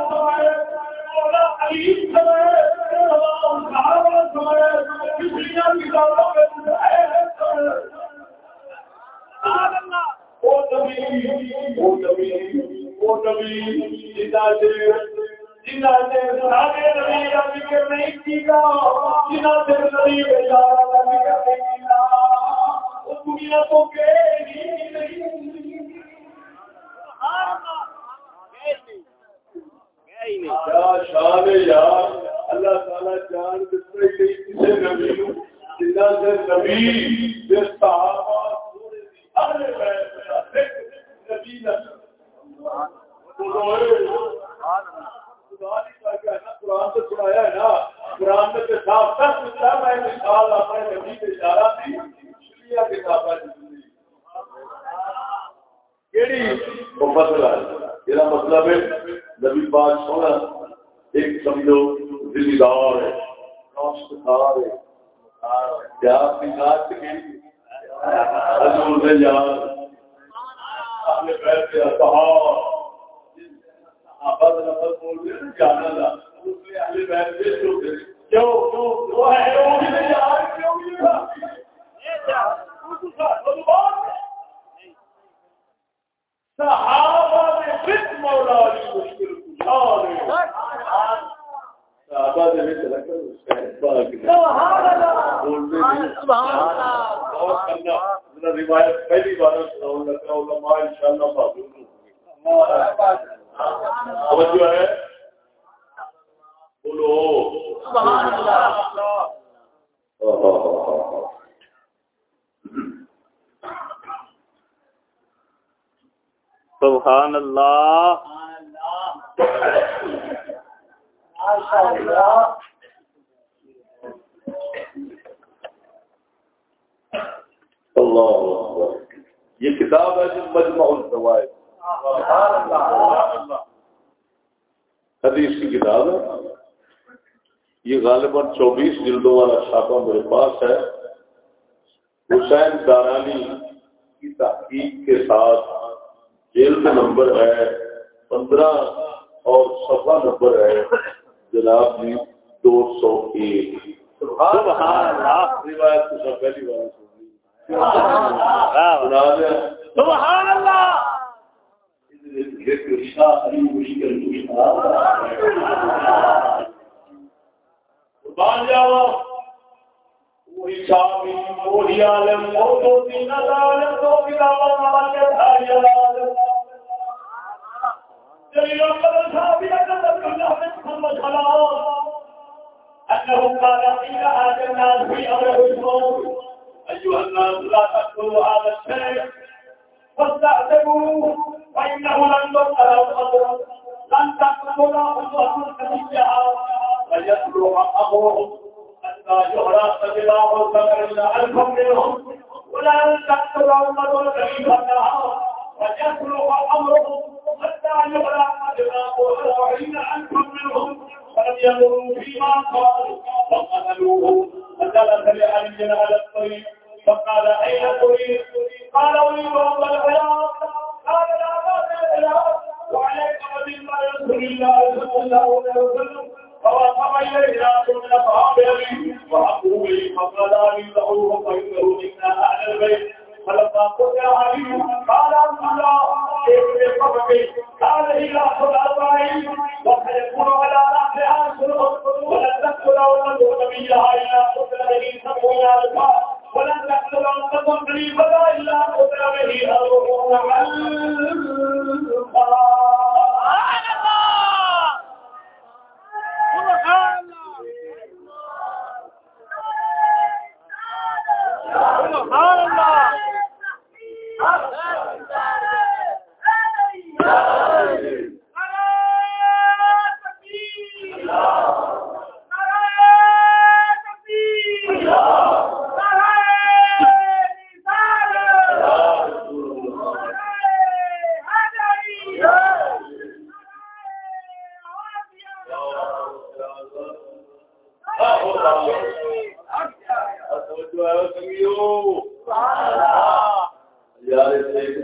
یار ایک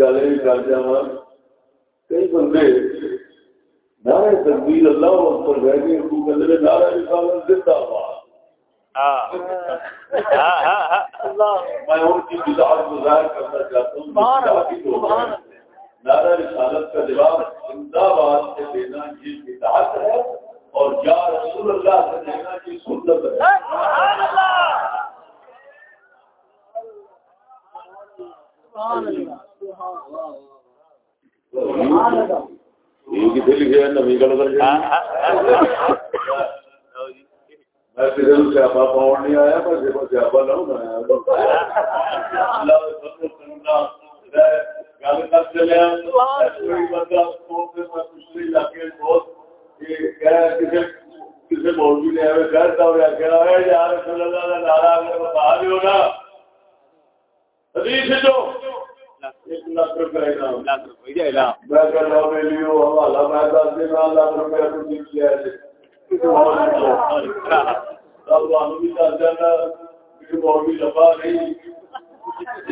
گل بھی کر جا کئی بندے نعرہ تکبیر اللہ پر رہ گئے تو کہتے ہیں نعرہ رسالت زندہ باد میں ان کی بدعت کو ظاہر کرنا چاہتا ہوں نعرہ رسالت کا جواب زندہ باد سے دینا یہ بدعت ہے۔ اور یا رسول اللہ سے دینا یہ سنت ہے۔ یہ دل گیا نمی گل کر میں کسی کو سیاپا پاؤن نہیں آیا میں کسی کو سیاپا لاؤں گل کر چلے کوئی بندہ پچھلے علاقے بہت کسی مولوی نے ایویں کہتا ہوا کہ یار رسول اللہ کا نعرہ اگر بتا دیو نا حدیث جو ایک لاکھ روپے کا میں کہہ رہا ہوں میری حوالہ میں دس دن لاکھ روپے کو جیت لیا ہے اب ہم بھی دس جانا کہ مولوی لفا نہیں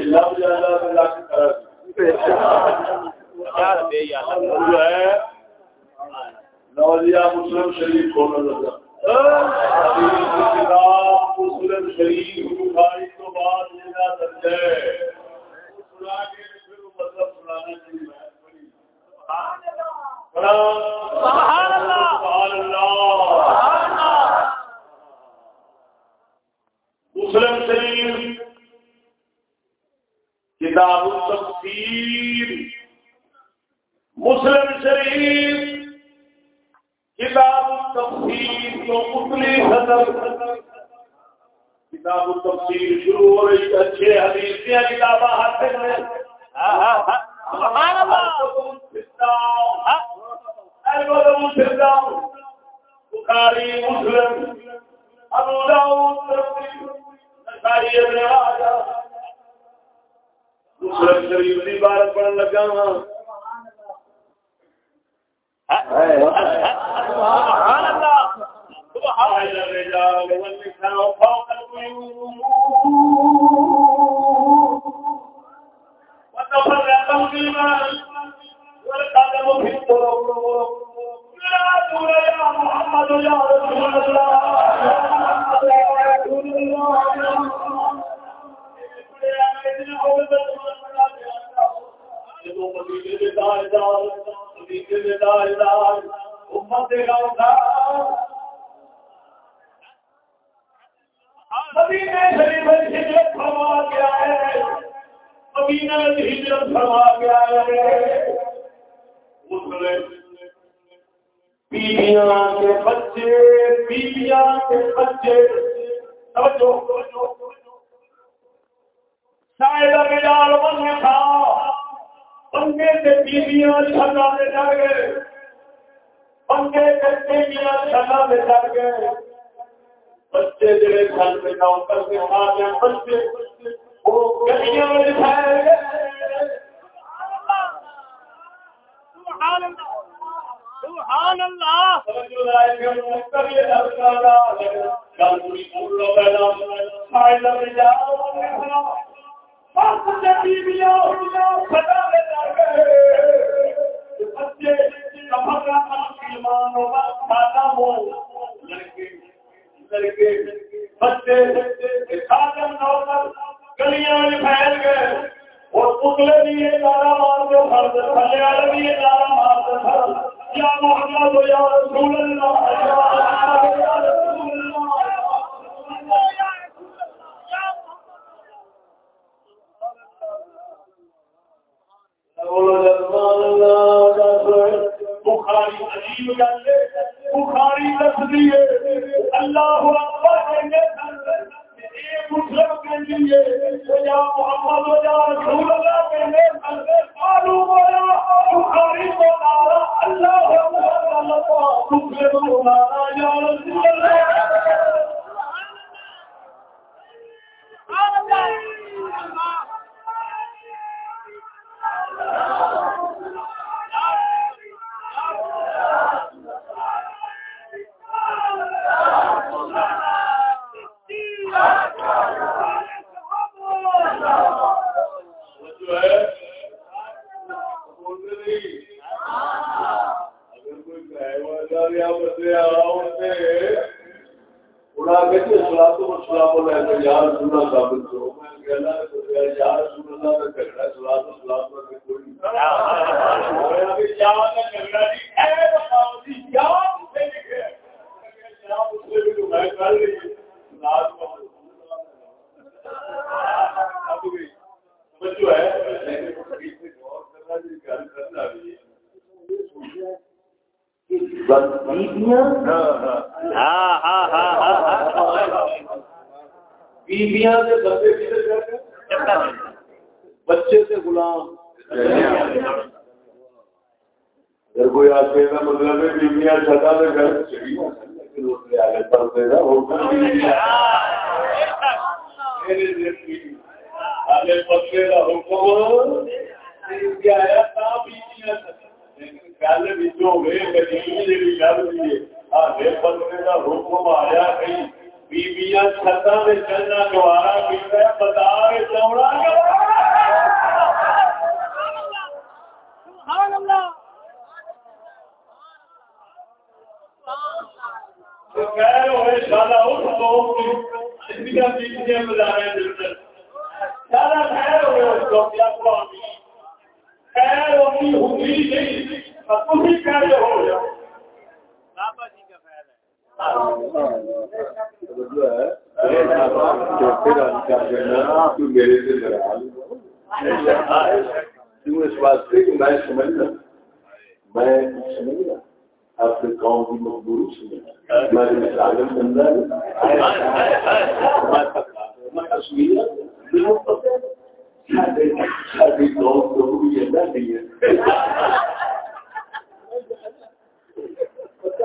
لب جانا لاکھ کرا جو ہے۔ نوزیا مسلم شریف کھولنا لگا مسلم شریف، بخاری تو بعد لینا درجہ ہے۔ سنا کے پھر مطلب سنانا چاہیے سبحان اللہ سبحان اللہ۔ مسلم شریف، کتاب التفسیر۔ مسلم شریف کتاب التفسیر تو اتنی خطر کتاب التفسیر شروع ہو رہی اچھے حدیث کی کتاب ہاتھ میں بخاری مسلم ابو داؤد نسائی ابن ماجہ۔ مسلم شریف پڑھن لگا ہاں۔ سبحان اللہ سبحان الرجال والنساء فوق مدینے شریف ہجرت فرما مدینہ ہجرت فرما بیویاں کے بچے، بیویاں کے بچے، توجہ۔ شاید مجال بن تھا۔ پنگے سے بیویاں چھگا میں چڑھ گئے۔ پنگے سے بیویاں چھگا میں چڑھ گئے۔ بچے جڑے سن پہ نوکر کے سارے بچے وہ گلیاں میں پھیل گئے سبحان اللہ۔ سبحان اللہ سمجھو لائے کہ نوکر یہ لڑکا کل پوری پور لو پیدا محمد یا رسول اللہ بخاری عجیب گل بخاری دس اللہ مسلم کہیں یا محمد یا رسول اللہ کہیں معلوم ہوا بخاری کو نارا اللہ اکبر اللہ مسلم کو نارا یا رسول اللہ. جو ہے بولتے نہیں اگر کوئی کے تو سلا تو مسلا بولا ہے یار سنا ثابت کرو میں کہنا ہے یار سن کا کرنا سلا تو سلا کر کوئی نہیں یاد کرنا جی اے بتاؤ جی یاد سے لکھے یاد اس سے بھی تو میں کر رہی لاد اب بھی جو ہے غور کرنا جی گل کرنا بھی بیبیاں ہاں ہاں ہاں ہاں بیبیاں سے بندے بچے سے غلام۔ اگر کوئی آتے کا مطلب ہے بیبیاں چھتا سے گھر۔ چڑی روٹے آگے پڑتے گا۔ وہ آگے پکے کا حکم کیا ہے تا بیبیاں لیکن گل بھی ہوئے گلی جی گل بھی آگے پکے کا حکم آیا کہیں۔ بیبیاں چھتا میں چلنا گوارا کیتا ہے بتا کے چوڑا سبحان اللہ تو خیر ہوئے سارا اس قوم کی اتنی بیبیاں بجانے دل خیر ہوئے اس خیر ہوتی ہوئی نہیں ہو جاؤ کا میرے سے اس کہ میں سمجھنا میں سمجھنا اپنے قوم کی مجبوری سمجھنا میں بندہ میں تصویر ساری قوم کو بھی ایسا نہیں ہے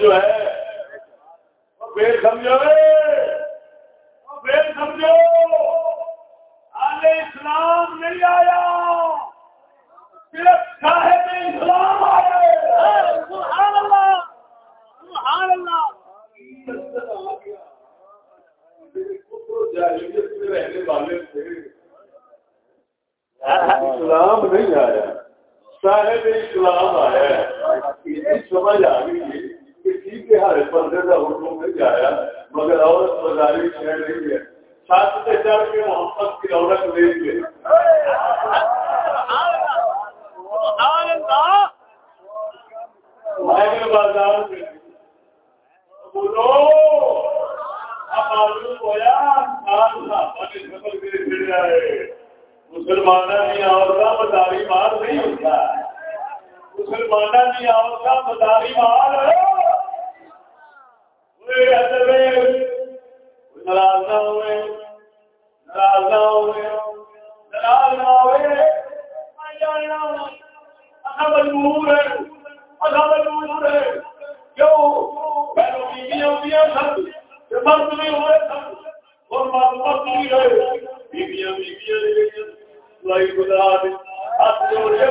جو ہے پھر سمجھو۔ پھر سمجھو۔ آل اسلام نہیں آیا۔ صرف صاحب اسلام آئے۔ سبحان اللہ۔ سبحان اللہ۔ رہنے والے تھے۔ اسلام نہیں آیا۔ صاحب اسلام آیا سمجھ آ گئی کہ ٹھیک ہے، ہر بندے کا حکم نہیں آیا مگر عورت بازاری شہر نہیں ہے۔ ساتھ سے چڑھ کے محمد کی عورت لے۔ ہے مسلمانوں کی عورتیں بازاری مار نہیں ہوتا۔ مسلمانوں کی عورتیں مداری مال ناراض نہ ہوئے، ناراض نہ ہوئے، ناراض نہ ہوئے۔ مجبور ہے مجبور ہے کیوں؟ پہلو بیویاں ہوئی سن مرد بھی ہوئے سن، اور مرد مرد بھی رہے۔ بیویاں بیویاں لائی گزار ہاتھ جوڑ کے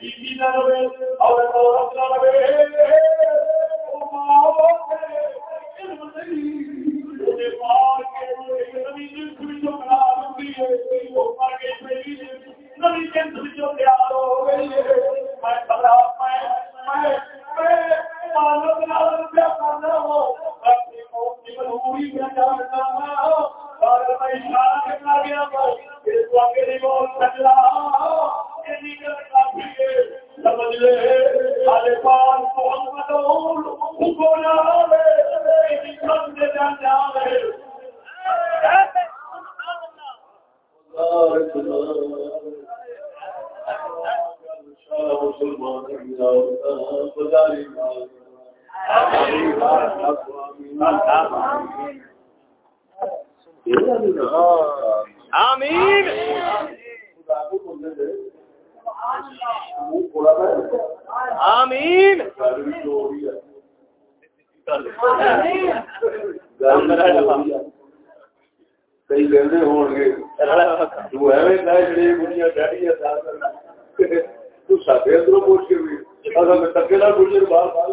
میں آمین۔ آمین۔ تو ہوگے ادھر میں ٹکے دار گزر بال بال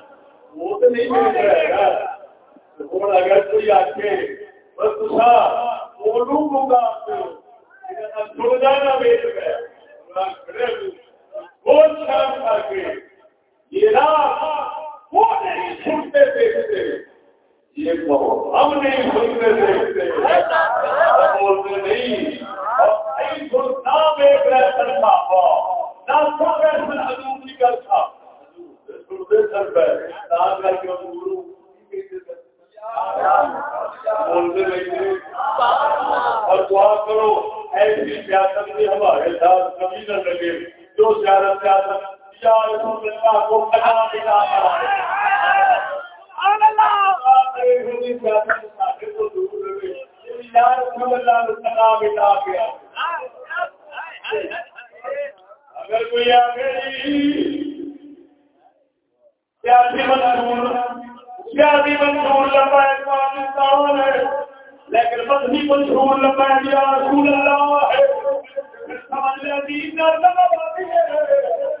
وہ تو نہیں رہے گا ہوں اگر کوئی آ کے بس جانا ویٹ شرم کر کے یہ رات وہ نہیں سنتے دیکھتے یہ ہم نہیں سنتے دیکھتے بولتے نہیں نہ حضور کی گل تھا اور دعا کرو ایسی سیاست بھی ہمارے ساتھ کبھی نہ لگے۔ جو زیادہ سیاست یا رسول اللہ کو کھڑا ملا اگر کوئی آ گئی سیاسی سیاسی لمبا پاکستان ہے، لیکن مذہبی منصور لمبا یا رسول اللہ ہے۔ سمجھ لیا دین کا سبب ہے۔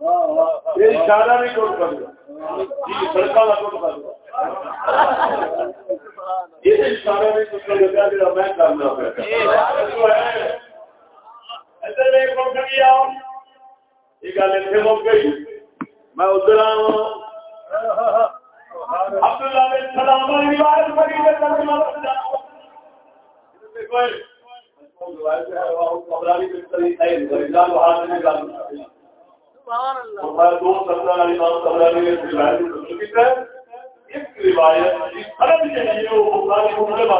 یا رسول اللہ کے مانتے سبحان اللہ سبحان اللہ سبحان اللہ سبحان اللہ میرے اشارے اشارے سمجھتے رہیں گے موٹے اکل اگر میری کرتی خود والے کی بولنا لیکن ہم جوڑے پاس اشارہ بھی عجیب سائز ہوئے گا روئے زمین وہ اشارے بھی توڑ دے گا یہ اشارہ نہیں توڑ کر جی سڑکا نہ توڑ کر یہ اشارہ نہیں توڑ کر لگا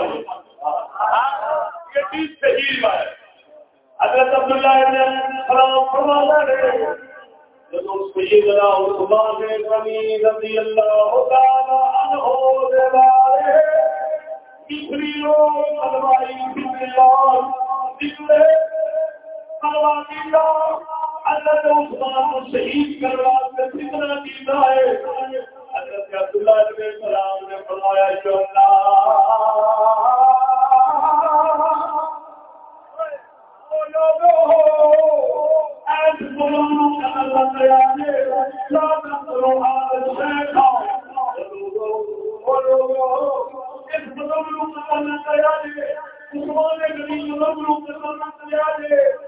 کہ میں کرنا ادھر ایک مک گیا یہ گل اتنے مک گئی عبداللہ علیہ السلام کی ہے ترجمہ سیدنا عثمان غنی رضی اللہ تعالی عنہ دے بارے کسریو کلوائی اللہ ذکر کلوائی اللہ حضرت عثمان کو شہید کروا کے فتنہ کیتا ہے۔ حضرت عبداللہ بن سلام نے فرمایا جو کوئی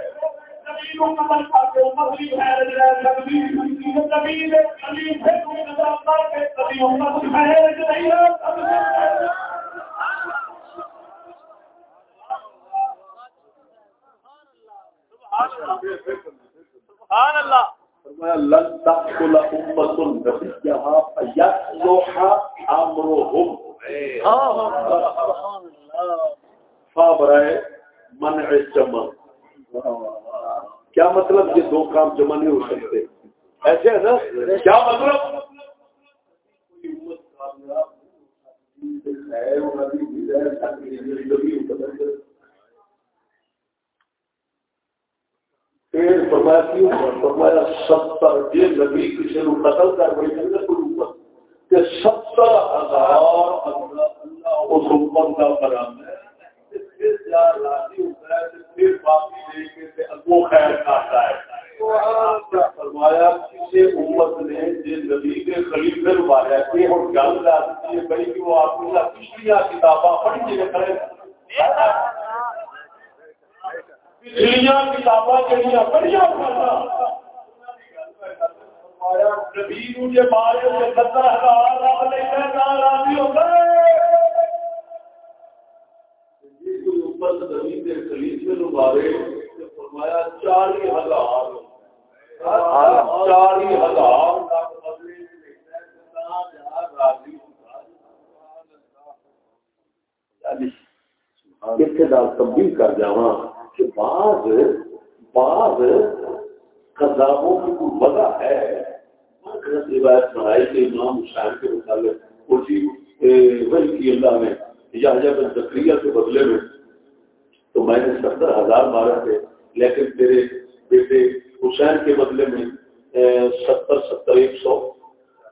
نبی نبی کو قتل کر کے نہیں رہ سکتی نبی نے نبی سے کوئی نظر کر کے کبھی امت خیر نہیں سبحان اللہ۔ لن تقتل امت نبيها فيصلح امرهم فابرائے منع جمع کیا مطلب یہ دو کام جمع نہیں ہو سکتے؟ ایسے ہے نا؟ کیا مطلب؟ ستر قتل کر پھر جا راضی ہوتا ہے باقی لے کے اگو خیر کھاتا ہے۔ فرمایا کسی امت نے جس نبی کے خلیفے ماریا کہ ہوں گل لاتی ہے بھائی کہ وہ آپ کو پچھلیا کتاباں پڑھی جی کرے پچھلیاں کتاباں جہاں پڑھیا نبی مارے ستر ہزار راضی ہوتا فرمایا چالی ہزار۔ چالی ہزار۔ تبدیل کر جاواں کہ بعض بعض قذابوں کی کوئی وجہ ہے۔ روایت بنائی کہ امام حسین کے متعلق اسی وہی کی اللہ نے یا جب زکریہ کے بدلے میں تو میں نے ستر ہزار مارے تھے لیکن تیرے بیٹے حسین کے بدلے میں ستر ستر، ایک سو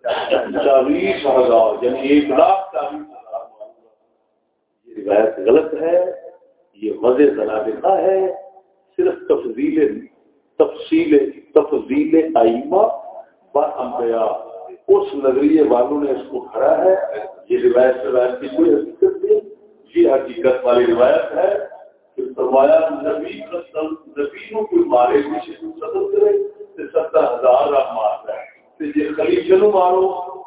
چالیس ہزار یعنی ایک لاکھ چالیس ہزار یہ روایت غلط ہے، یہ مزے زنابقہ ہے۔ صرف تفضیل، تفصیل، تفضیل آئمہ و انبیاء۔ اس نظریے والوں نے اس کو کھڑا ہے۔ یہ روایت روایت کی کوئی حقیقت نہیں۔ یہ حقیقت والی روایت ہے۔ فرمایا، نبی نبی کوئی مارے کسی کو قتل کرے تو ستر ہزار آپ مارتا ہے۔ جی خلیفے نو مارو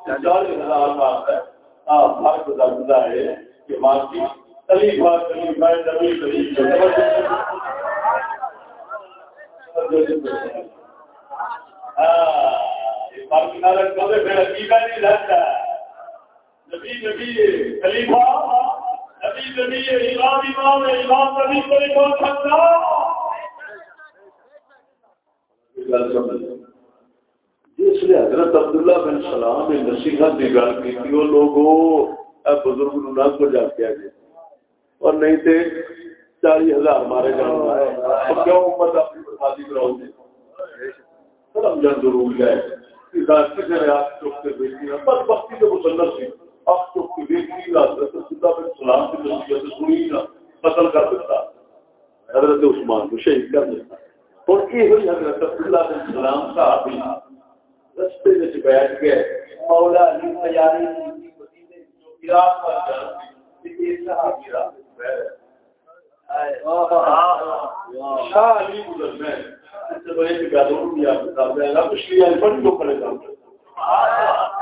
چالیس ہزار مارتا ہے۔ آپ فرق دردہ ہے کہ ماں کی خلیفہ خلیفہ نبی خلیفہ ہاں یہ فرق نہ رکھو پھر عقیدہ نہیں رہتا نبی نبی، خلیفہ۔ نبی امام امام امام کوئی سکتا جس لیے حضرت عبداللہ بن سلام نے نصیحت کی گل کی وہ لوگوں بزرگ نہ کو جا کے آگے اور نہیں تھے چالیس ہزار مارے جانا کیوں امت اپنی بربادی کراؤ گے؟ رمضان ضرور گئے کسی نے آپ چوک ہے بس وقتی کے مسلط تھی۔ آپ چوک کے حضرت سیدھا بن سلام کی نصیحت سنی نہ قتل کر دیتا حضرت عثمان کو شہید کر دیتا۔ اور یہ ہوئی حضرت عبداللہ بن سلام صاحب رستے میں بیٹھ گئے، مولا علی تیاری مدینے جو عراق پر جاتی یہ صحابی رہا شاہ علی گزر آپ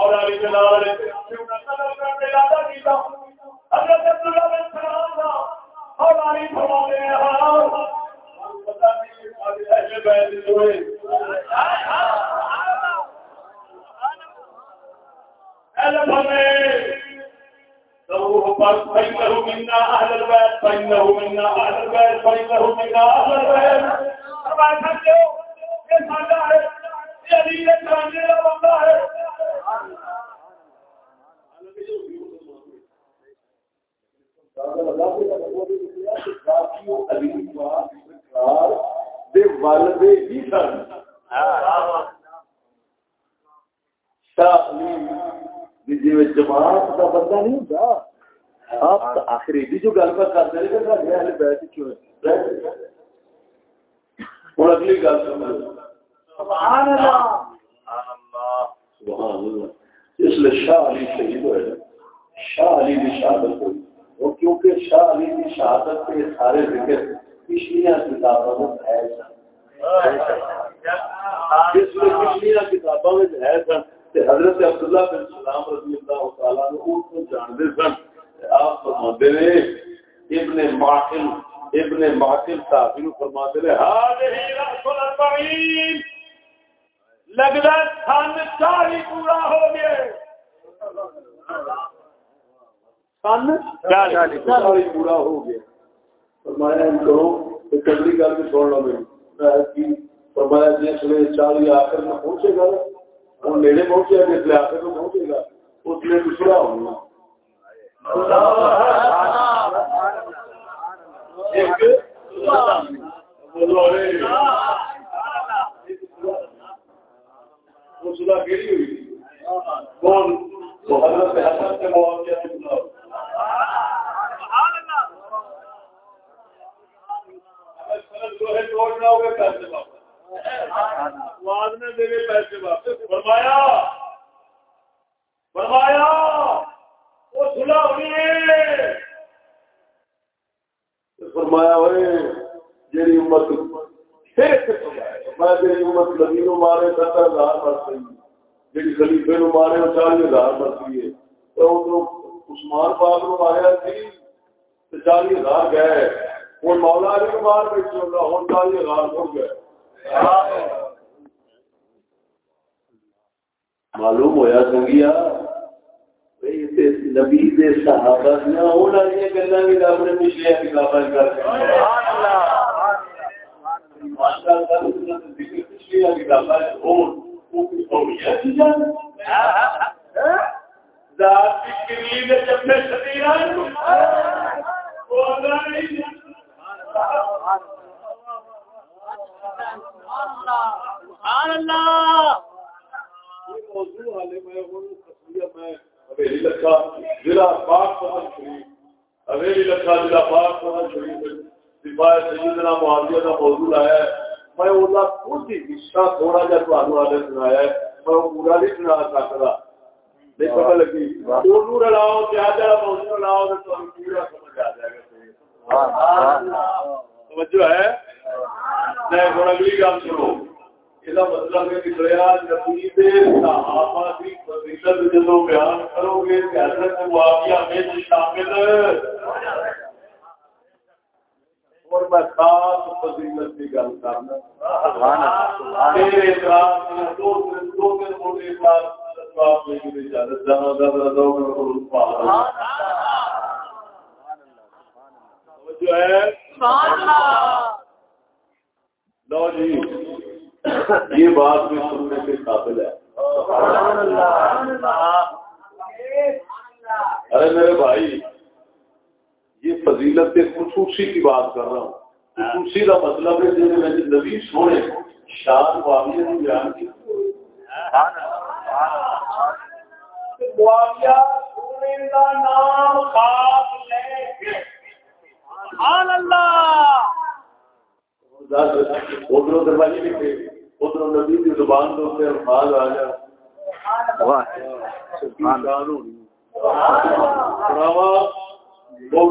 Hey, فإنه منا أهل البيت فإنه منا أهل البيت فإنه منا أهل البيت فرمایا سمجھو یہ سادہ ہے یہ علی نے کرانے کا بندہ ہے۔ جماعت کا بندہ نہیں ہوتا آپ آخری جو گل بات کرتے ہیں ہوں اگلی گل اس لیے شاہ علی شہید ہوئے شاہ علی کی شہادت ہوئی وہ کیونکہ شاہ علی کی شہادت کے سارے ذکر پچھلیاں کتابوں میں ہے اس لیے پچھلیاں کتابوں میں ہے سن حضرت عبداللہ بن سلام رضی اللہ تعالیٰ نے کو جانتے سن آپ فرماتے ہیں ابن ماحل ابن ابن معقل صاحب فرماتے ہیں لگدا سن چالی پورا ہو گیا سن چالی پورا ہو گیا فرمایا ان گل میری فرمایا جس میں چالی آخر میں پہنچے گا۔ وہ نیڑے پہنچے گا جس آخر میں پہنچے گا۔ اس میں دوسرا ہوگا فرمایا۔ فرمایا۔ وہ سلا ہونی ہے۔ فرمایا ہوئے جیڑی امت امت نو مارے ستر ہزار مرسی خلیفے نو مارے وہ ہزار مرسی ہے۔ تو عثمان پاک نو ماریا سی ہزار گئے۔ ہوں مولا علی نو مار بیٹھے ہوگا ہوں ہزار ہو گئے۔ معلوم ہویا سنگیا نبی دے صحابہ دیا انہاں گلاں رب نے پچھلے کتاباں کر حویلی لکھا ضلع پاک شریف حویلی لکھا ضلع پاک شریف دفاع سیدنا معاویہ کا موضوع آیا ہے۔ میں وہ خود ہی حصہ تھوڑا جا تو والے سنایا ہے۔ میں وہ پورا نہیں سنا سکتا پتہ لگی۔ اردو رلاؤ زیادہ موضوع رلاؤ تو پورا سمجھ آ جائے گا۔ توجہ ہے؟ میں اگلی گل سنو۔ مطلب ہے نکلیا نبی صحابہ کی فضیلت جدو بیان کرو گے حضرت معاویہ میں شامل اور میں خاص فضیلت کی گل کرنا لو جی یہ بات بھی سننے کے قابل ہے. ارے میرے بھائی یہ فضیلت کے خصوصی کی بات کر رہا ہوں۔ خصوصی کا مطلب ہے جیسے میں نبی سونے شان معاویہ نے بیان کی معاویہ سونے کا نام خاص لے کے۔ اللہ۔ ادھر دروازے لکھے ادھر نبی کی زبان تو سے الفاظ آ جا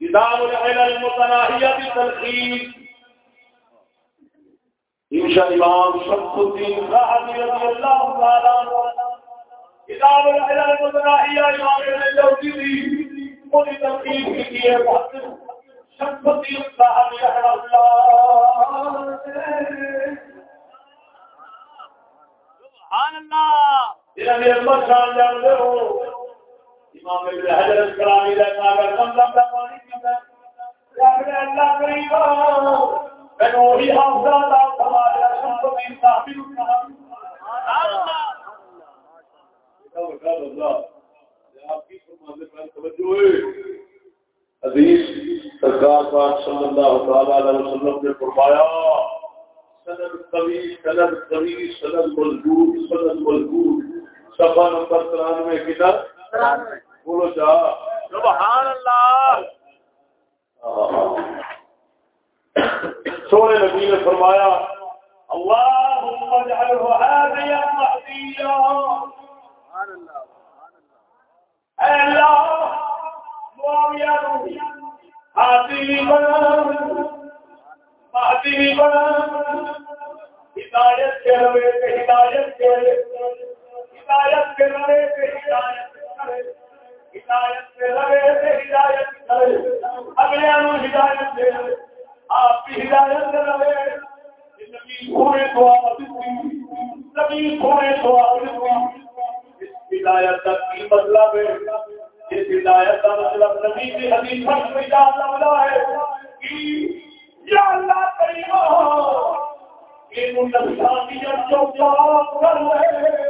کتاب المتناہیہ کی تلخیص انشاء امام شمس الدین رحمی رضی اللہ تعالی عنہ کتاب المتناہیہ امام الجوزی دی پوری تلخیص کی ہے شمس الدین صاحب رحمہ اللہ سبحان اللہ جنہاں ہو۔ امام ابن پانی پیتا ہے۔ اللہ میں وہی حافظہ صاحب آپ کی پر توجہ ہے حدیث سرکار پاک صلی اللہ تعالی علیہ وسلم نے فرمایا، سند قوی سند قوی سند مضبوط سند مضبوط صفحہ نمبر 93 کتاب؟ بولو جا۔ سبحان اللہ۔ سونے نبی نے فرمایا اللهم اجعله هاديا مهديا سبحان اللہ اے اللہ ہدایت کے روے ہدایت کے ہدایت کے ہدایت ہدایت رہے ہدایت کرے اگلے ہدایت دے آپ کی ہدایت رہے نبی سونے تو آپ نبی سونے تو آپ ہدایت کا کی مطلب ہے؟ اس ہدایت کا مطلب نبی کی حدیث میں ہے کہ یا اللہ یہ نقصانیت جو کر رہے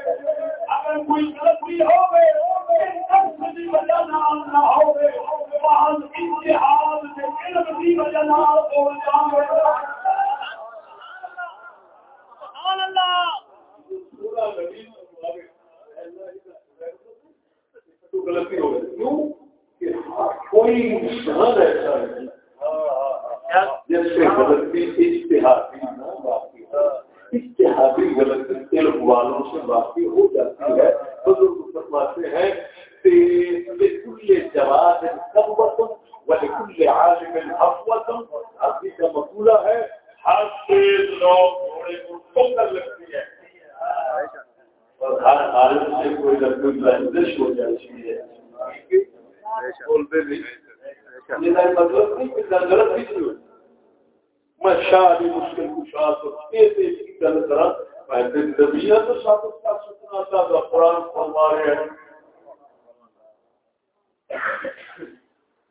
اگر کوئی غلطی ہو گئے وجہ نہ ہو گئے اتحاد سے علم کی وجہ نہ ہو غلطی ہو گئی۔ کیوں؟ کوئی انسان ایسا نہیں۔ جس سے غلطی اشتہادی اشتہادی غلطی علم والوں سے واقعی ہو جاتی ہے۔ بزرگ فرماتے ہیں جواد عالم کا مقولہ ہے ہر تیز لوگ گھوڑے کو ٹھوکر کر لگتی ہے۔ اور ہر عالم سے کوئی نہ کوئی لہزش ہو جاتی ہے۔ بولتے نہیں یہ مطلب نہیں کہ غلط نہیں میں شاہ مشکل کشا تو تیز کی گل کرا میں نبیت تو ثابت کر سکنا تھا قرآن فرما رہے ہیں۔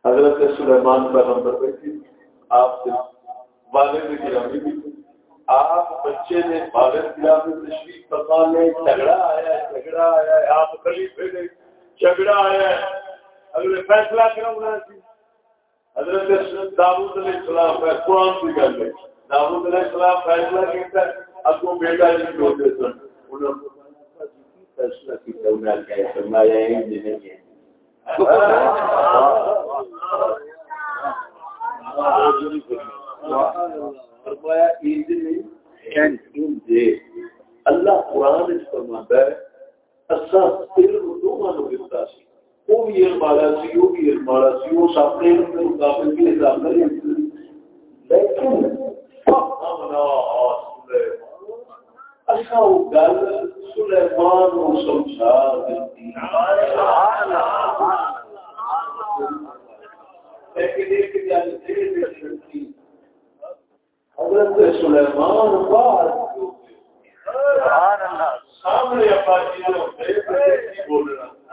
حضرت سلیمان پیغمبر بیٹھی آپ سے والد گرامی بھی آپ بچے نے والد گرامی تشریف فرما لے جھگڑا آیا ہے جھگڑا آیا ہے آپ خلیفے نے جھگڑا آیا۔ ہے اگلے فیصلہ کرنا سی حضرت داود علیہ السلام ہے قرآن کی گل ہے۔ داود علیہ السلام فیصلہ کیتا ہے اب کو بیٹا جی جو دے سن۔ انہوں نے جی، فیصلہ کیتا انہوں نے کہا فرمایا ہے۔ جنہیں اللہ قرآن فرماتا ہے وہ بھی علم والا سی وہ بھی علم والا سی وہ سب نے علم کے مطابق بھی حساب کرے لیکن اچھا وہ گل سلیمان کو سمجھا دیتی لیکن ایک حضرت سلیمان باہر سامنے بولنا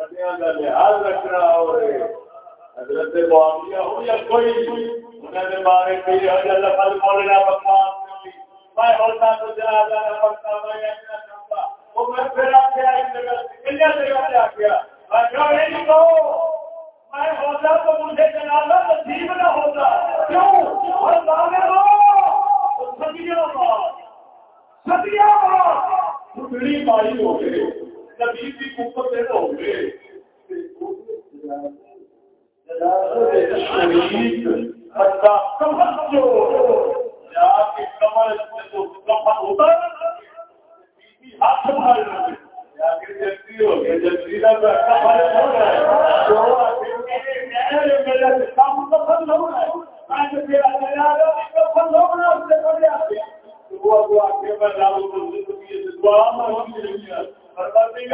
ہو رہے لحاظ رکھنا ہو حضرت معاملہ ہو یا کوئی انہوں نے بارے کئی لفظ بولنا بکواس میں ہوتا تو جا جانا پڑتا میں وہ میں پھر آ گیا ایک جگہ کلیہ جگہ پہ آ گیا میں کہا نہیں تو۔ میں ہوتا تو مجھے جنازہ نصیب نہ ہوتا۔ کیوں؟ اور باغے ہو۔ سدیاں سدیاں ٹکڑی پائی ہو گئے۔ نبی کی اوپر سے ہو گئے کمر جو جا کے کمر جو کفن ہوتا ہے ہاتھ مار جا کے جلدی ہو گیا جلدی کا کفن ہو رہا ہے بڑے موٹے ٹھنڈے ہو گئے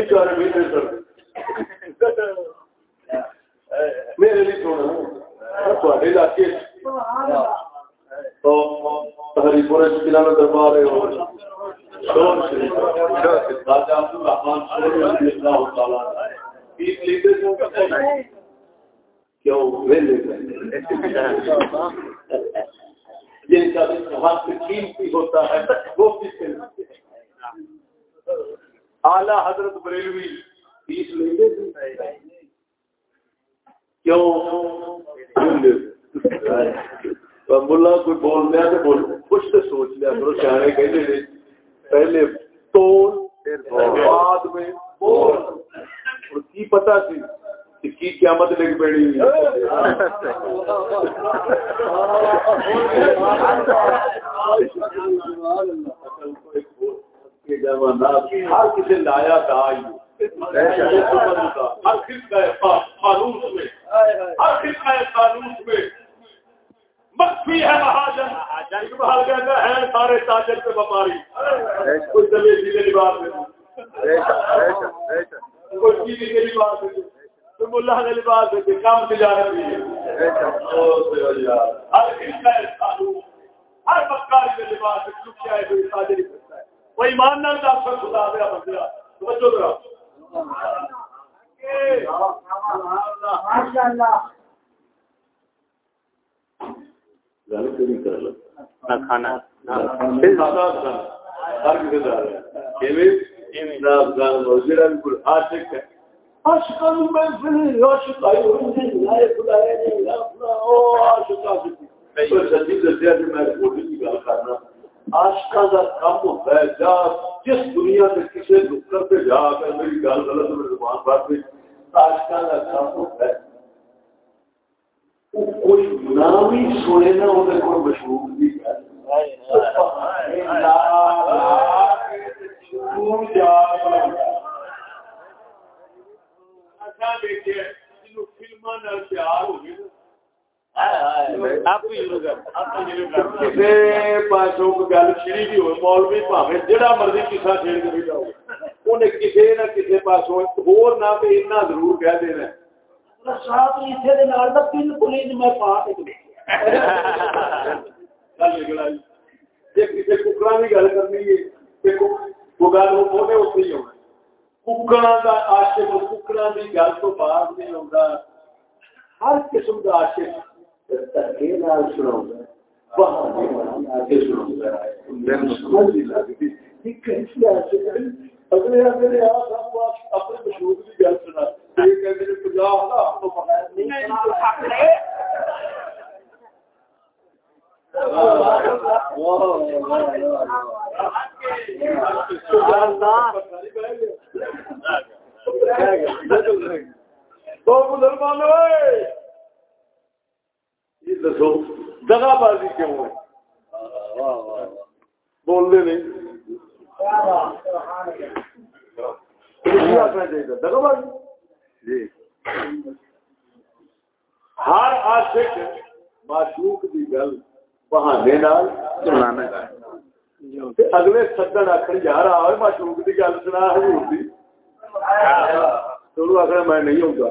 اچھا، اچھا، میرے لیے سونا علاقے تو ہری پورے سکرا دربار ہے۔ شور شریف۔ راجا عبد الرحمان شور رضی اللہ تعالیٰ پیس لیتے ہیں، کیوں ویلے جن کا حق قیمتی ہوتا ہے۔ وہ کس سے؟ اعلی حضرت بریلوی پیس لیتے کیوں؟ ملا کوئی بول دیا تو بول کچھ تو سوچ لیا کرو سیانے کہتے پہلے توڑ بعد میں بول۔ کی پتا سی کی قیامت لگ پڑی؟ (laughs) (laughs) ہر کسی لایا ہر خطہ فانوس میں۔ ہر میں۔ مخفی ہے مہاجن۔ اقبال کہتا ہے سارے تاجر پہ بیماری کوئی دلیل سیدھے لباس میں کوئی چیزی کے لباس میں کوئی ملا کے لباس کام تجارت بھی ہے۔ ہر خطہ فانوس ہر مکاری کے لباس میں لکھیا ہے کوئی تاجر وہ ایمان نال ڈاکٹر خدا دیا بندیا توجہ ماشاءاللہ کھانا آشکا کا کم ہوتا ہے جا، جس دنیا سے کسی دکر پہ جا کر میری گل غلط میرے زبان بات میں آشکا کا کم ہوتا ہے کوئی نام ہی سنے نا وہ کوئی مشہور بھی پیار ہو گیا جہاں مرضی کسا چھیڑ کے بھی جاؤ انہیں کسی نہ کسی پاسوں ہو نہ ضرور کہہ دینا ککڑا کی گل کرنی ہے ککڑا کا آشک ککڑا کی گل تو باہر نہیں آتا ہر قسم کا آشک اگلے اپنے مشہور کی گل سنا مسلمان دسو دگا بازی کیوں ہے؟ بولتے نہیں۔ دگا بازی۔ جی۔ ہر عاشق معشوق کی گل بہانے اگلے سدن آخر جا رہا ہے معشوق کی گل سنا حضور کی چلو آخر میں نہیں ہوں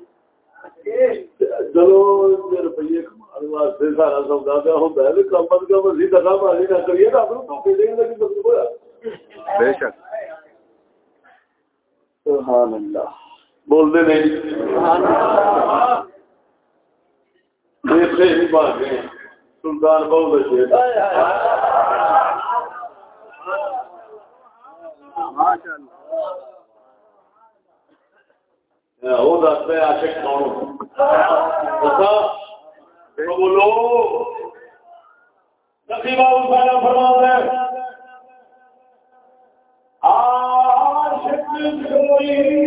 چلو روپیے واسطے سارا سودا پہ ہوتا ہے کم از کم اسی دفعہ بازی نہ کریے رب نو دھوکے دینے کا مطلب ہوا بے شک۔ سبحان اللہ۔ بولتے نہیں۔ سبحان اللہ۔ ہی بات ہے سلطان بہت اچھے۔ وہ دس رہے آشک کون بولو۔ بابو پہلا فرما ہے۔ کوئی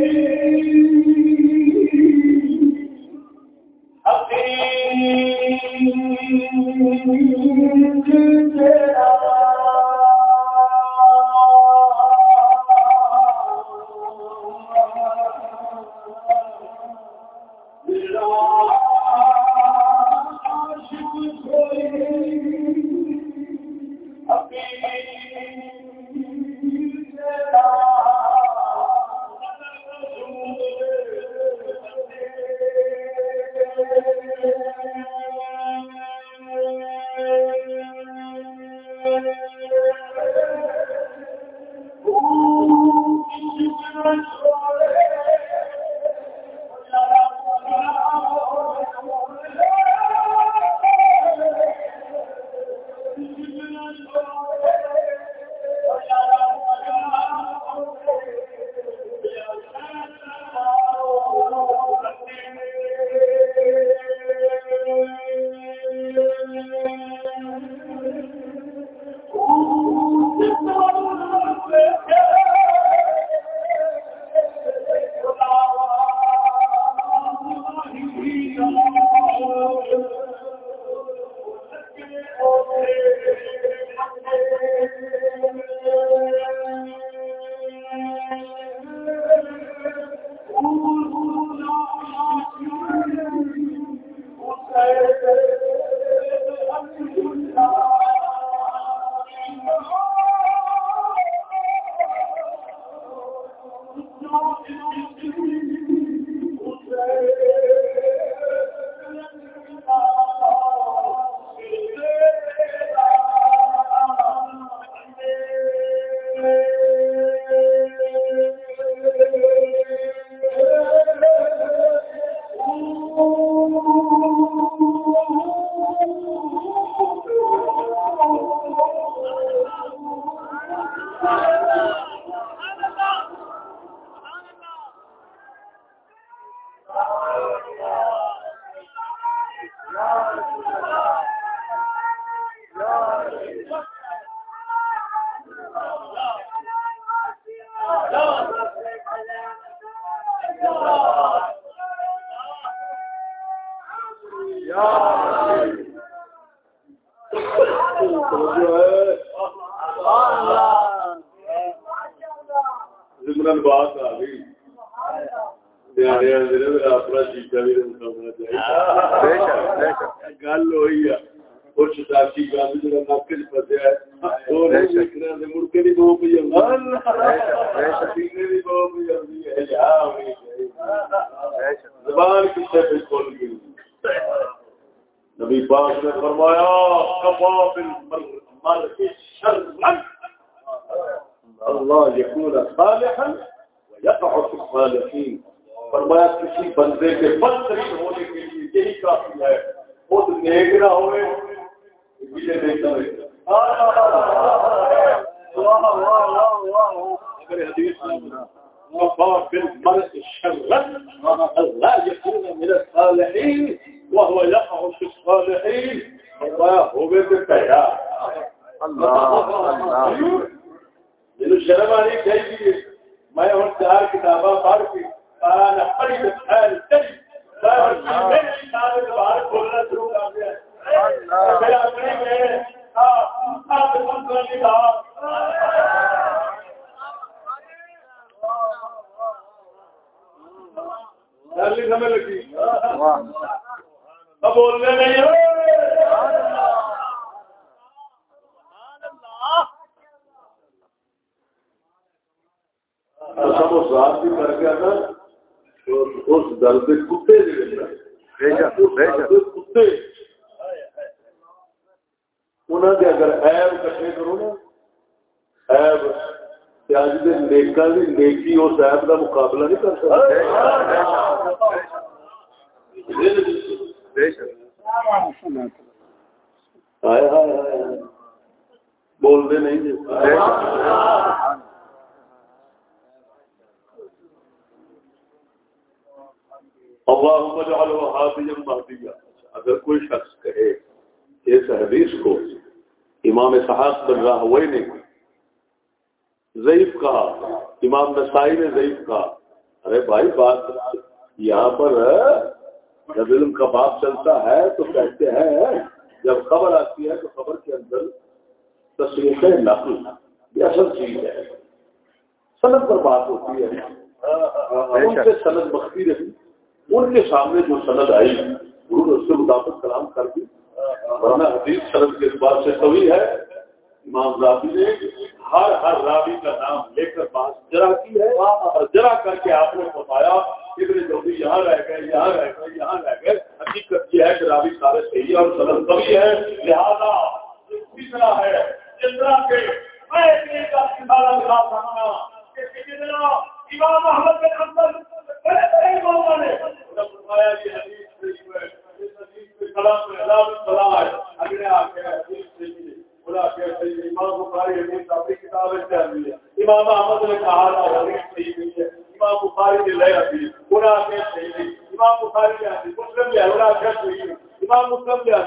امام بخاری مسلم امام مسلم کیا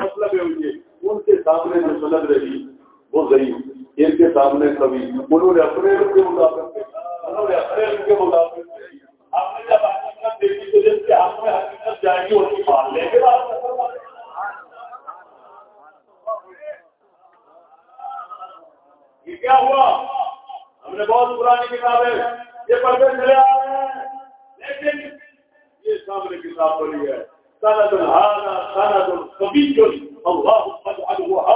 مطلب ہوئی ان کے سامنے جو سند رہی وہ ان کے سامنے کبھی انہوں نے اپنے ان کے مطابق انہوں نے اپنے ان کے مطابق آپ نے جب حقیقت دیکھی تو جس کے ہاتھ میں حقیقت جائے گی کی مان لیں گے یہ کیا ہوا ہم نے بہت پرانی کتابیں یہ پڑھتے چلے آ رہے ہیں۔ لیکن یہ سامنے کتاب پڑھی ہے۔ سند الحانا سند القبیل اللہ اجعله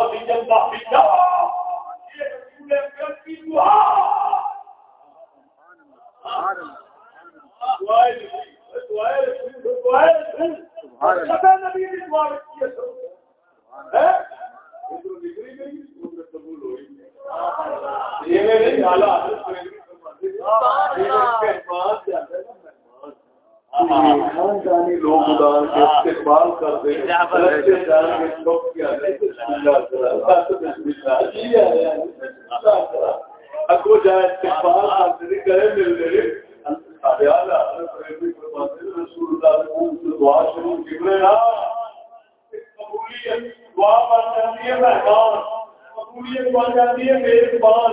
هذه الباحثه لوگ ادار کے استقبال کرتے اگو جائے استقبال کرتے کرے مل رہے دعا شروع نکلے قبولیت دعا بن جاتی ہے، مہمان۔ قبولیت بن جاتی ہے میزبان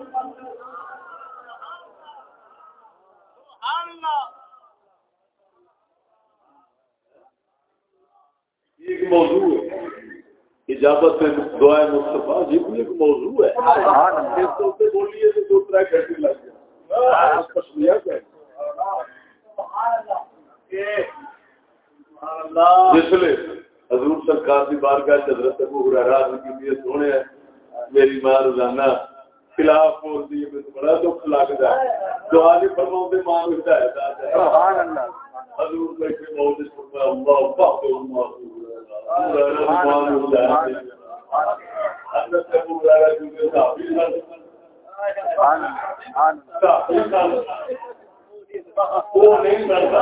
بات کر کے آتی ہے۔ اللہ اجابت مصطفیٰ جی بھی ایک موضوع ہے۔ بولیے تو دو طرح گھنٹے لگ جس لیے حضور سرکار کی بارگاہ حضرت ابو ہریرہ کی سونے میری ماں روزانہ خلاف بولتی ہے بڑا دکھ لگتا ہے۔ دعا نہیں فرماؤں ماں ہوتا ہے سبحان اللہ حضور بیٹھے موجود فرمایا اللہ پاک اللہ حضرت ابو ہریرہ کی صحابی وہ نہیں کرتا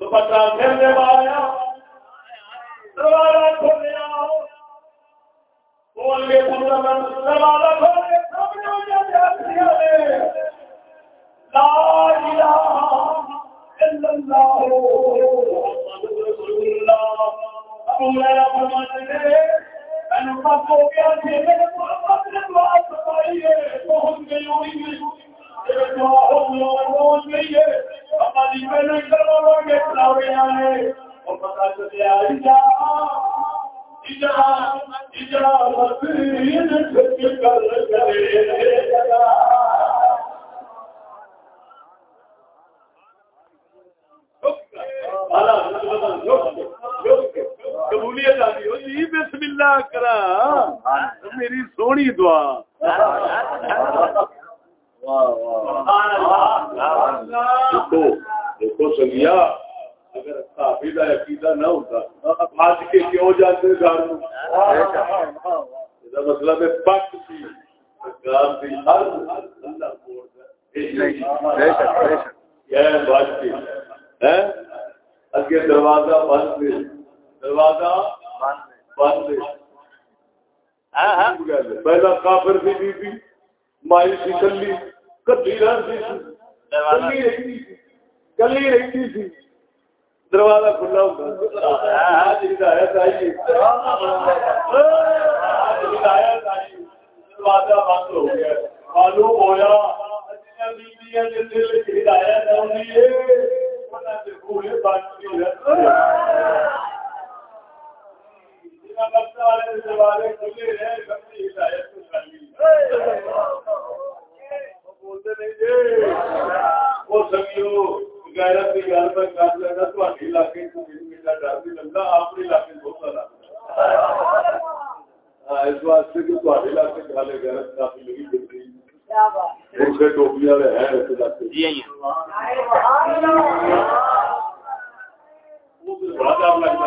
دوپٹا پھر دے پایا دروازہ کھولیا بول کے دروازہ کھول کے سامنے لا الہ الا اللہ۔ محمد رسول اللہ ابو ہریرہ فرماتے ہیں میں پاس ہو گیا کہ میں محمد نے دعا فرمائی ہے۔ بہت گئی ہوئی ہے دعا ہو گئی ہے۔ بسم اللہ کرا۔ میری سونی دعا۔ دیکھو دیکھو سنگیا اگر کافی کا عقیدہ نہ ہوتا آج کے کیوں جاتے گھر مطلب ہے پک سی اگے دروازہ بند دروازہ بند پہلا کافر سی بی بی مائی سی کلی کلی رہتی کلی رہتی سی دروازہ کھلا ہدایت آئی ہدایت آئی دروازہ بند ہو گیا۔ معلوم ہوا ہدایت نہیں جی ہاں علاقے بڑا ڈر لگتا۔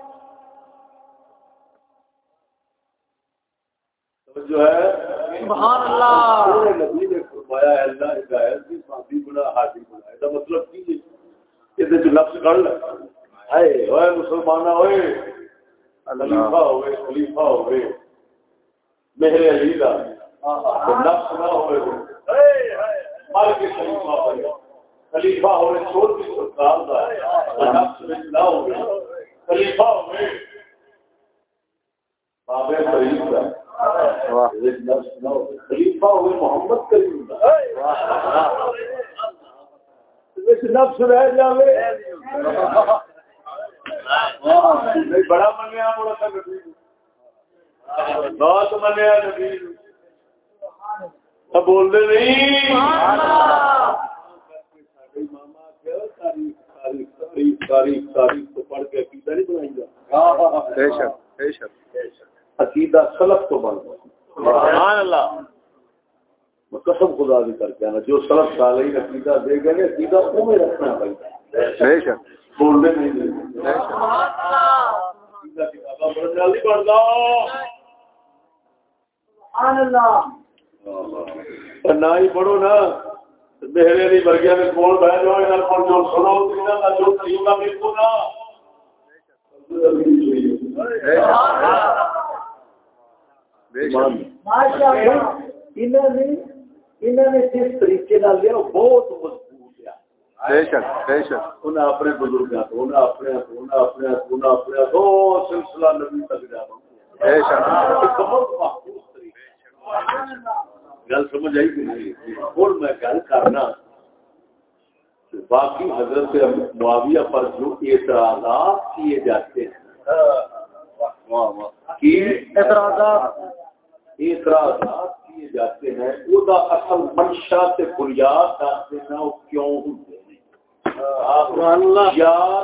جو ہے؟ سبحان اللہ. نبی نے فرمایا اللہ ہدایت کی ساتھی بنا ہاتھی بنا۔ یہ مطلب کی یہ نفس کر لے۔ مسلمان ہوئے خلیفہ ہوئے خلیفہ ہوئے۔ مہر علی کا نفس نہ ہوئے۔ مر کے خلیفہ ہوئے۔ خلیفہ ہوئے چھوٹ کی سرکار کا نفس میں نہ ہوئے۔ خلیفہ ہوئے۔ بابے فرید کا خلیفہ ہوئے محمد کریم نفس رہ جائے بڑا منیا بڑا تھا بہت منیا نبی بول دے نہیں تاریخ تاریخ تاریخ تو پڑھ کے عقیدہ نہیں بنائی گا عقیدہ سلف تو بن سبحان اللہ۔ قسم خدا بھی کر کے آنا جو سلف صالحین عقیدہ دے گئے عقیدہ وہ میں رکھنا پڑتا بولنے نہیں نہ ہی پڑھو نا میرے نہیں برگیا میں جاؤ جو سنو جو طریقہ میرے کو نا۔ جس طریقے لیا بہت مضبوط اپنے بزرگ اپنے اپنے اپنے دو سلسلہ نبی تک جانا گل سمجھ آئی کہ نہیں؟ اور میں گل کرنا باقی حضرت معاویہ پر جو اعتراضات کیے جاتے ہیں اعتراضات۔ اعتراضات کیے جاتے ہیں۔ وہ دا اصل منشا سے بنیاد وہ کیوں ہوتے ہیں؟ یا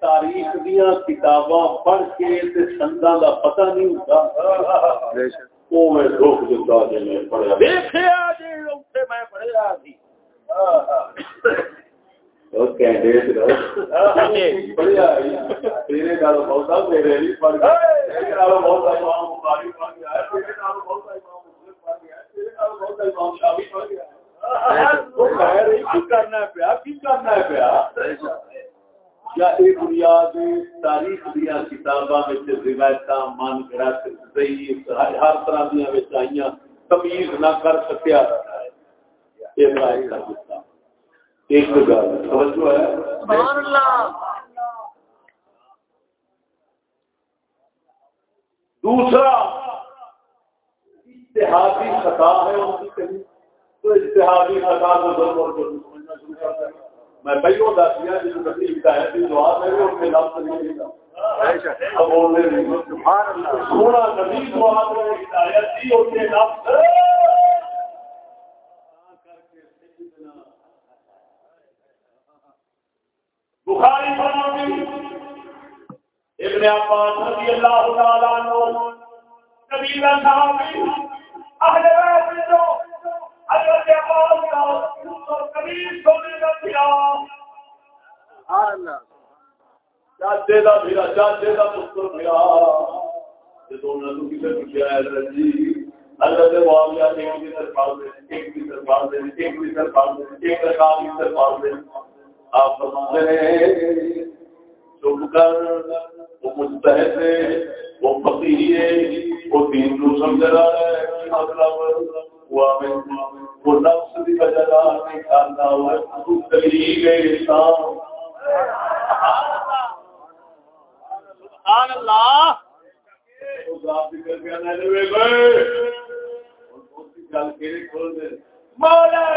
تاریخ دیا کتاباں پڑھ کے سندا کا پتہ نہیں ہوتا۔ وہ میں روک دیتا جی میں جی کرنا پیا کی کرنا پیا یا یہ بنیاد تاریخ دیا کتاباں روایت من گرت ہر طرح دیا آئی تمیز نہ کر سکیا ایک گل توجہ ہے؟ دوسرا اتحادی خطا ہے ان کی کہیں۔ تو اتحادی خطا کو ضرور سمجھنا شروع کرتا ہے میں پہلو دس دیا جس کی دعا ہے اس کے نام سے نہیں سونا نبی دعا میں ہدایت دی اس کے نام سے بخاری ابن عباس رضی اللہ تعالی عنہ نبی کا صحابی اہل بیت جو حضرت عباس کا کبھی سونے کا پیا سبحان اللہ۔ چاچے دا پھرا چاچے دا پتر پھرا جدوں نہ تو کسے پوچھا ہے جی؟ حضرت معاویہ ایک بھی دربار دے ایک بھی دربار دے ایک بھی دربار دے ایک رکعت بھی دربار دے۔ آپ فرماتے ہیں چپ کر وہ مستحد ہے وہ فقیر ہے وہ دین کو سمجھ رہا ہے مطلب وہ وہ نفس کی وجہ نہیں کرتا ہوا تو تقریب ہے انسان سبحان اللہ۔ مولا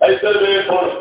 سمجھا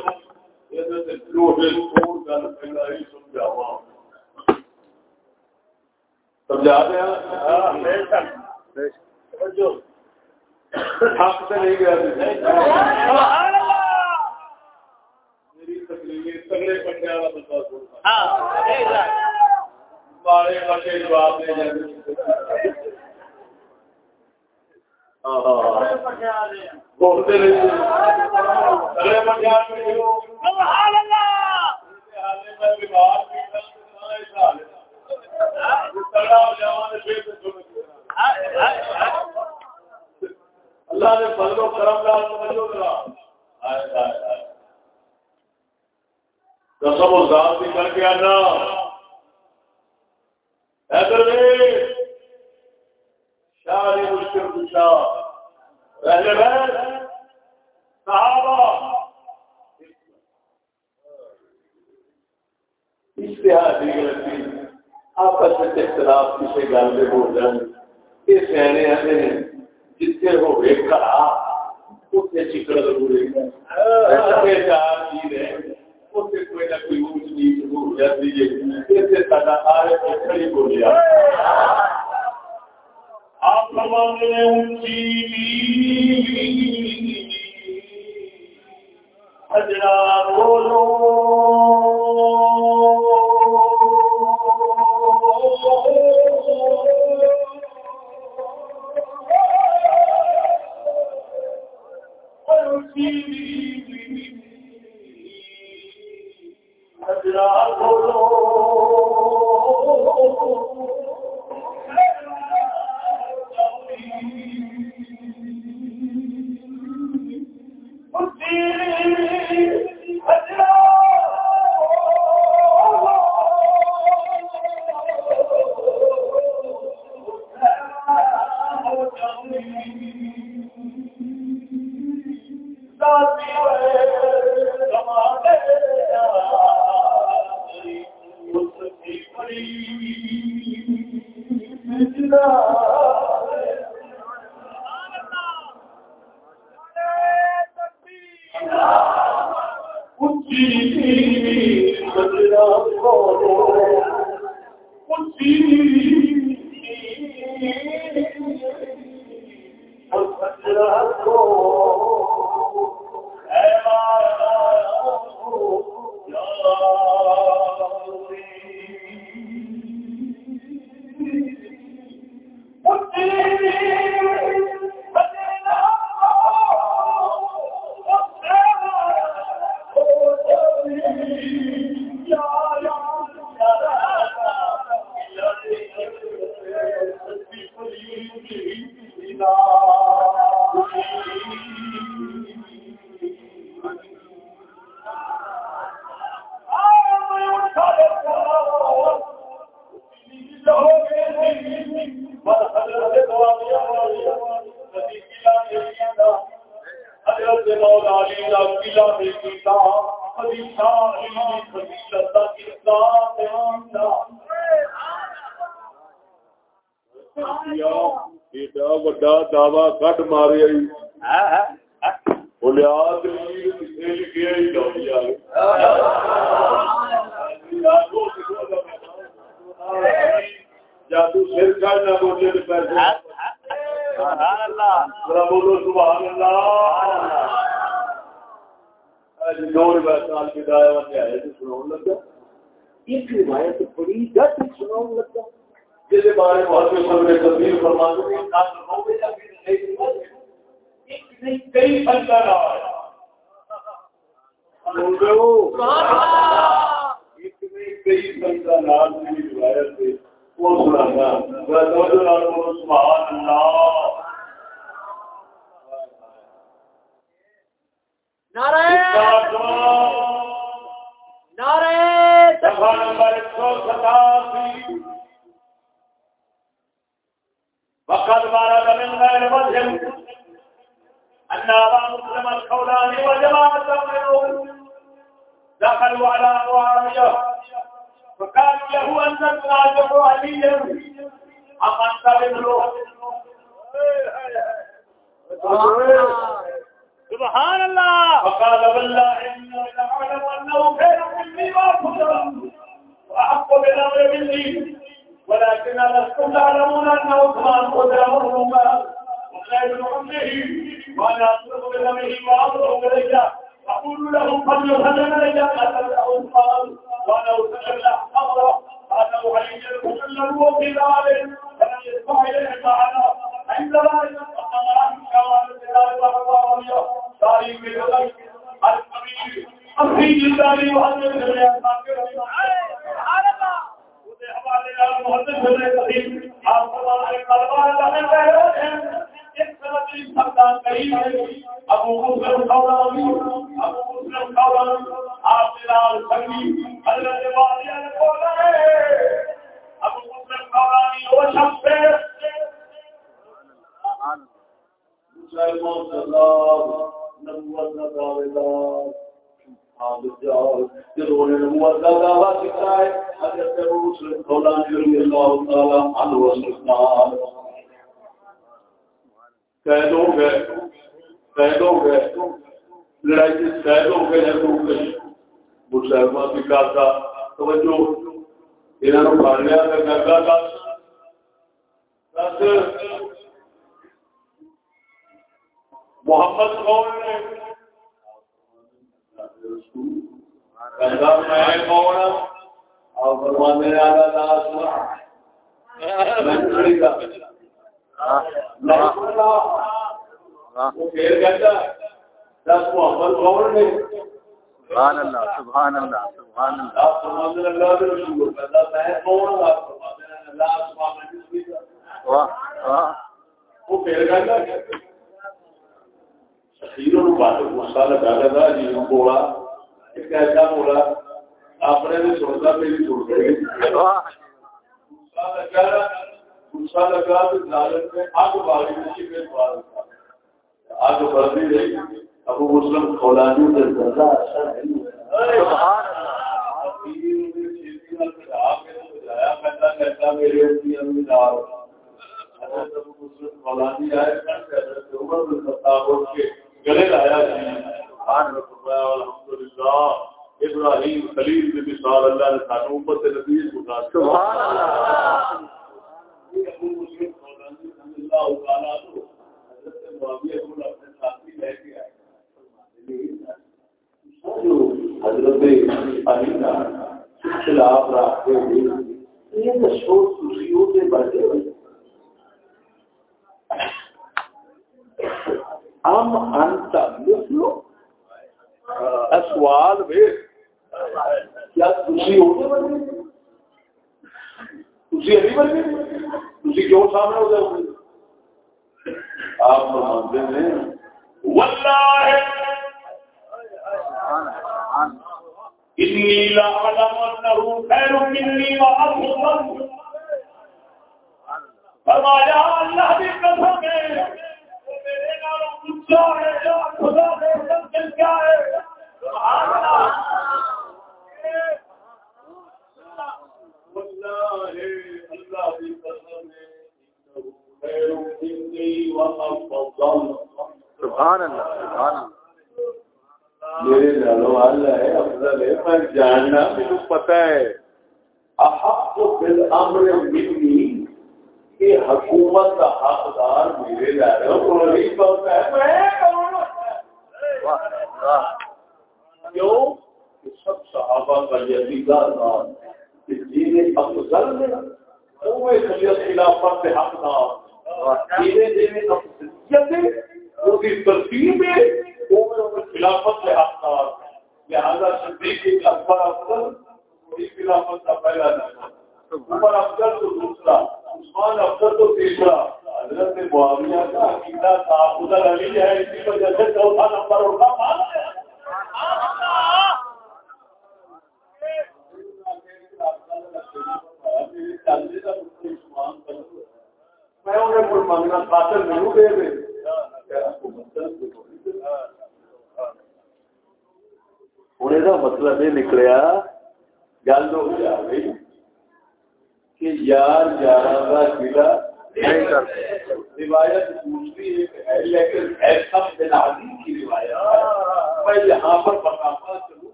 ولو سمع أمره أنه علي المسلم وقلال فلا يسمع إليه معنا عندما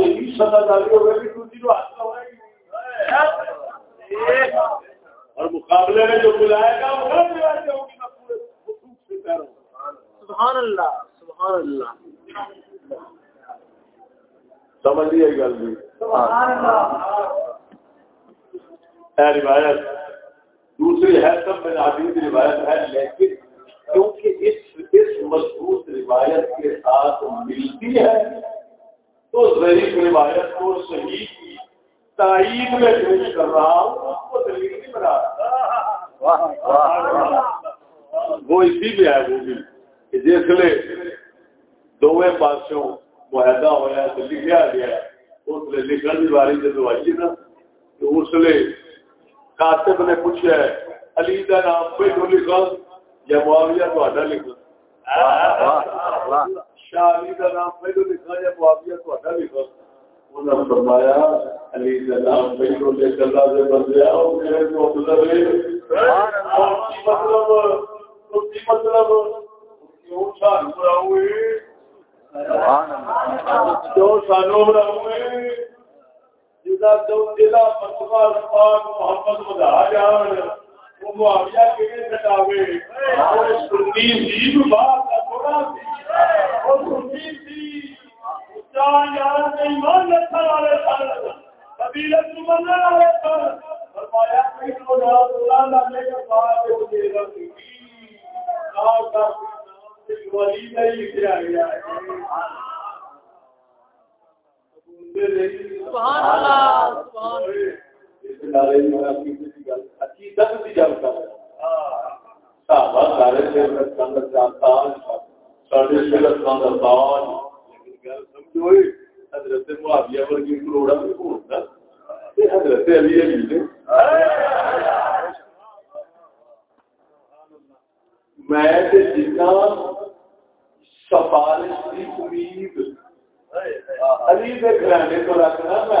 اور صحیح سزا داری ہوگی کہ دوسری کو ہاتھ لگائے گی اور مقابلے میں جو بلائے گا وہ پورے سے سبحان اللہ سبحان اللہ۔ سمجھ لیے گل بھی ہے روایت دوسری ہے سب میں کی روایت ہے لیکن کیونکہ اس اس مضبوط روایت کے ساتھ ملتی ہے تو ضعیف روایت کو صحیح کی تائید میں پیش کر رہا ہوں اس کو دلیل نہیں بنا رہا وہ اسی میں ہے وہ بھی کہ جس لے دونوں پاسوں معاہدہ ہوا تو لکھا گیا۔ اس لیے لکھن کی باری جب آئی نا تو اس لیے کاتب نے پوچھا علی کا نام پہلو لکھا؟ یا معاویہ تو لکھا شاہ علی کا نام پہلو لکھا یا معاویہ تو لکھا انہوں نے فرمایا علی کا نام پہلو لکھ اللہ سے بندے آؤ میرے کو مطلب ہے اور مطلب مطلب کیوں بناؤے سبحان اللہ۔ کیوں سانو بناؤے؟ جدا تو جدا فتوا پاک محمد مدہ جان وہ معاویہ کے سٹاوے؟ اور سنی سی بات کا سارے میں کی امید علی دے گھرانے کو رکھنا میں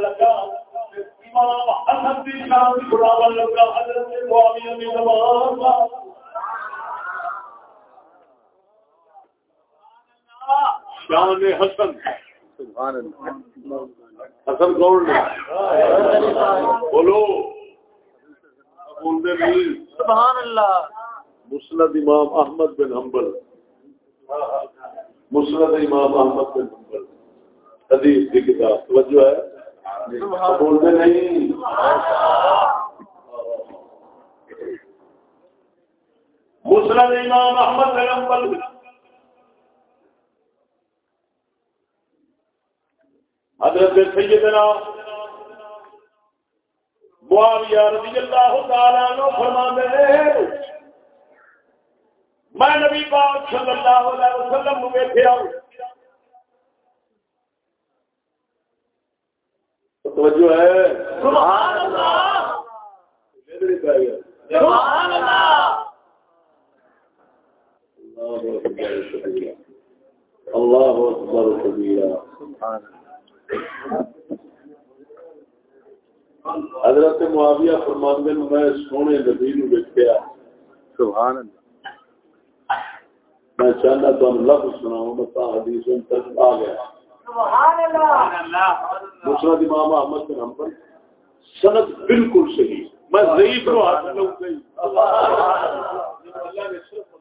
لگا۔ امام حسن کی شان قرآن لگا حضرت معاویہ بن زمان۔ شان حسن۔ حسن کون نے بولو۔ بولتے نہیں۔ سبحان اللہ۔ مسند امام احمد بن حنبل۔ مسند امام احمد بن حنبل۔ حدیث کی کتاب۔ توجہ ہے؟ بولتے نہیں۔ مسند امام احمد بن حنبل۔ حضرت سیدنا معاویہ رضی اللہ تعالیٰ عنہ فرماتے ہیں میں نبی پاک صلی اللہ علیہ وسلم کو بیٹھے توجہ ہے۔ سبحان اللہ! سبحان اللہ! اللہ اکبر کبیرہ۔ سبحان اللہ! حضرت معاویہ فرماندے نے میں سونے نبی نو دیکھیا سبحان اللہ۔ میں چاہنا تو لفظ سناؤں میں تا حدیث ان تک آ گیا۔ سبحان اللہ۔ مسند امام احمد بن حنبل۔ سند بالکل صحیح۔ میں ضعیف رو ہاتھ لوں گئی اللہ۔ نے صرف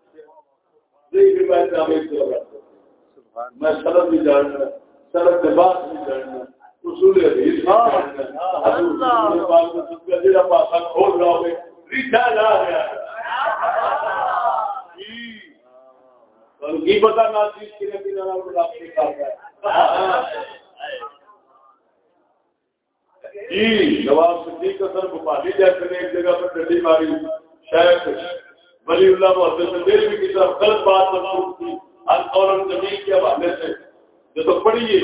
ضعیف روایت میں سند بھی جاننا۔ سند کے بعد اصول حدیث پاسا کھول رہا ہوئے لا جی۔ کی چیز کی نبی کرتا ہے جی نواب صدیق اثر بھوپالی جیسے نے ایک جگہ پر ڈنڈی ماری شیخ ولی اللہ محمد سے میری بھی کتاب غلط بات منسوخ القول زمین کے حوالے سے۔ جو تو پڑھیے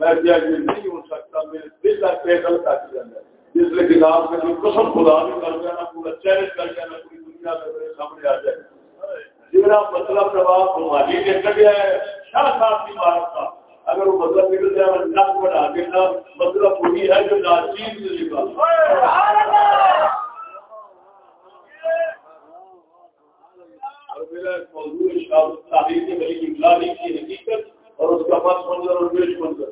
میں کیا یہ نہیں ہو سکتا، میرے دل کا فیصل کا کیا جائے جس لیے کتاب میں کوئی قسم خدا بھی کر جانا، پورا چیلنج کر جانا، پوری دنیا میں میرے سامنے آ جائے۔ جیڑا مطلب نواب بھوپالی نے کٹیا ہے، شاہ صاحب کی بات کا۔ اگر وہ مطلب نکل جائے، میں نک بڑھا کے نہ مطلب وہی ہے جو ناچیز نے لکھا اور میرا موضوع شاہ تاریخ کے بڑی املالی کی حقیقت۔ اور اس کا پس منظر اور پیش منظر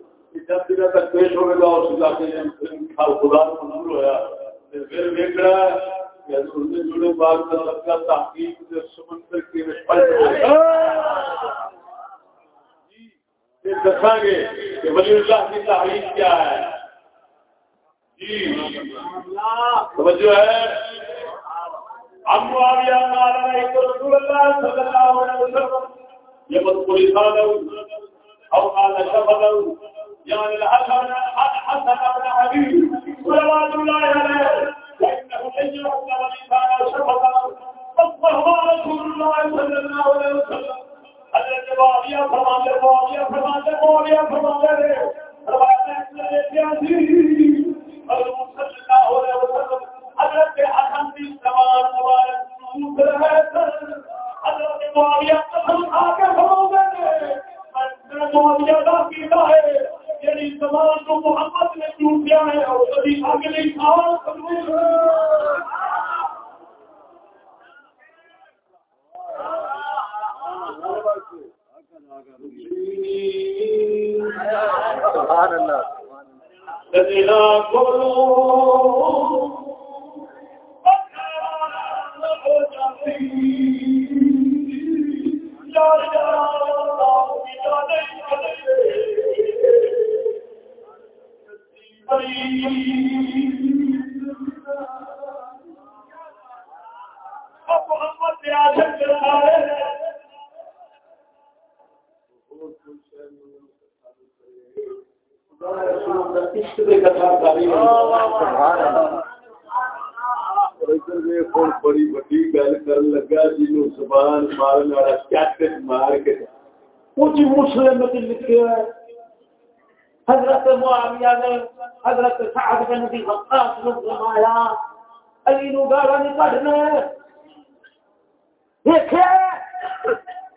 جب دنوں تک پیش ہوئے گا اور سزا کے خدا کو ہوا پھر حضور نے جڑے بعد کا تحقیق سے سمندر کے ہوئے دساں گے کہ ولی اللہ کی تعریف کیا ہے۔ جی توجہ ہے۔ اب معاویہ قال رسول وسلم لسانه أو قال شفته يعني الحسن حسن بن حبيب صلوات الله عليه فانه لن يحسن لسانه شفته فهو رسول الله صلى الله عليه وسلم حضرت معاویہ فرماتے معاویہ فرماتے معاویہ فرماتے رہے روایت ہے کہ حضور صلی اللہ علیہ وسلم حضرت حسن کی زبان مبارک سوکھ رہے تھے حضرت معاویہ قسم کھا کے فرماتے رہے کیتا ہے یعنی زبان کو محمد نے کیوں کیا ہے اور کبھی آگے نہیں سبحان اللہ۔ سجنا کرو ہو جاتی بڑی وڈی گل کر لگا جنو زبان مارن والا چٹ مار کے کچھ مسلم میں لکھے ہے حضرت معاویہ نے حضرت سعد بن ابی وقاص نے فرمایا علی نو گالا نہیں کڈنا دیکھے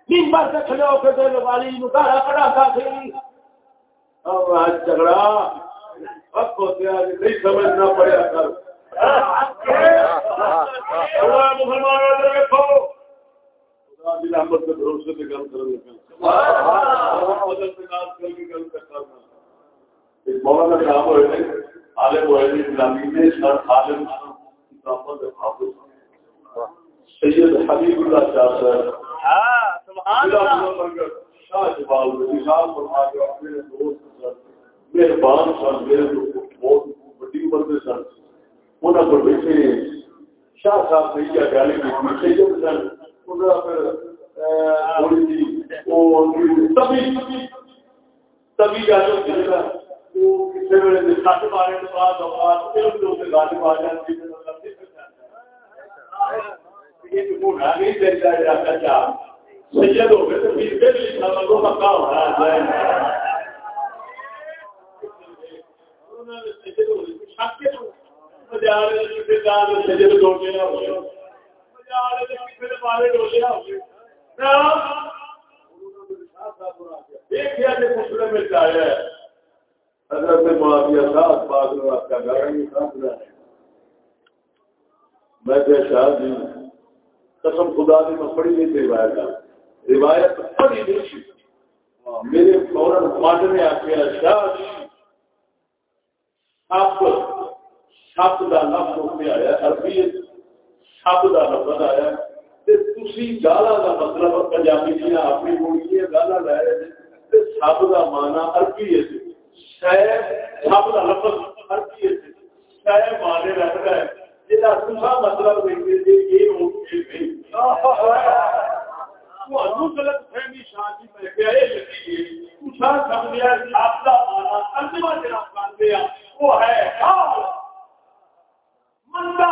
منبر سے کھڑے ہو کے دل والی نو گالا کڈاتا سی اب آج جھگڑا اب کو نہیں سمجھنا پڑیا کر مسلمانوں دیکھو رحمت کے بھروسے پہ گل کرنے لگا مدد سے کام کر کے گل کرنا۔ ایک مولانا صاحب ہوئے نے عالم ہوئے نے اسلامی میں سر عالم کتابت حافظ۔ سید حبیب اللہ شاہ صاحب۔ سبحان اللہ۔ شاہ جبال مثال فرما کے اپنے دوست سن مہربان سن میرے بہت بڑی عمر کے سن انہوں پر بیٹھے شاہ صاحب نے یہ گل کی سید سن انہوں پھر تھوڑی سی وہ تبھی تبھی گل ہوتی ہے وہ کسی ویلے سٹ مارے تو بعد پھر اس کے گل ہونا سید ہو گئے تو پھر پھر لکھا لگو مکہ ہونا ہے قسم خدا نے میں پڑھی نہیں تھی روایت روایت پڑھی نہیں تھی میرے فوراً ماننے آ کے شاہ جی سپ سپ کا لفظ اتنے آیا عربی سپ کا لفظ آیا تھی گالا کا مطلب پنجابی دیا اپنی بولی ہے گالا لے رہے سب کا مانا عربی ہے سب کا لفظ عربی ہے سہ مانے رکھتا ہے جہاں دوسرا مطلب دیکھتے یہ غلط فہمی شادی میں کیا لگی دوسرا سمجھا سب کا مانا ترجمہ جناب کرتے ہیں وہ ہے مندا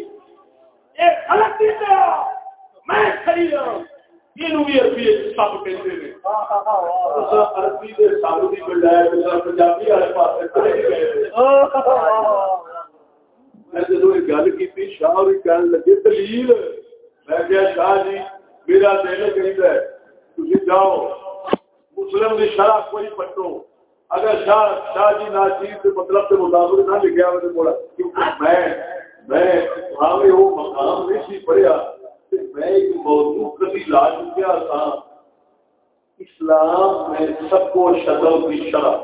یہ غلط نہیں میں صحیح یہ بھی سب کہتے ہیں۔ عربی سب کی بجائے پنجابی والے پاس میں گل کی شاہ بھی کہنے لگے، دلیل۔ میں کیا شاہ جی میرا دل تھی جاؤ۔ مسلم کی شرح کوئی پٹو۔ اگر شاہ شاہ جی ناچیز مطلب کے مطابق نہ لکھا ہوا تو بولا کیونکہ میں میں وہاں وہ مقام نہیں سی پڑھیا میں ایک موضوع کبھی لا چکیا تھا۔ اسلام میں سب کو شکل کی شرح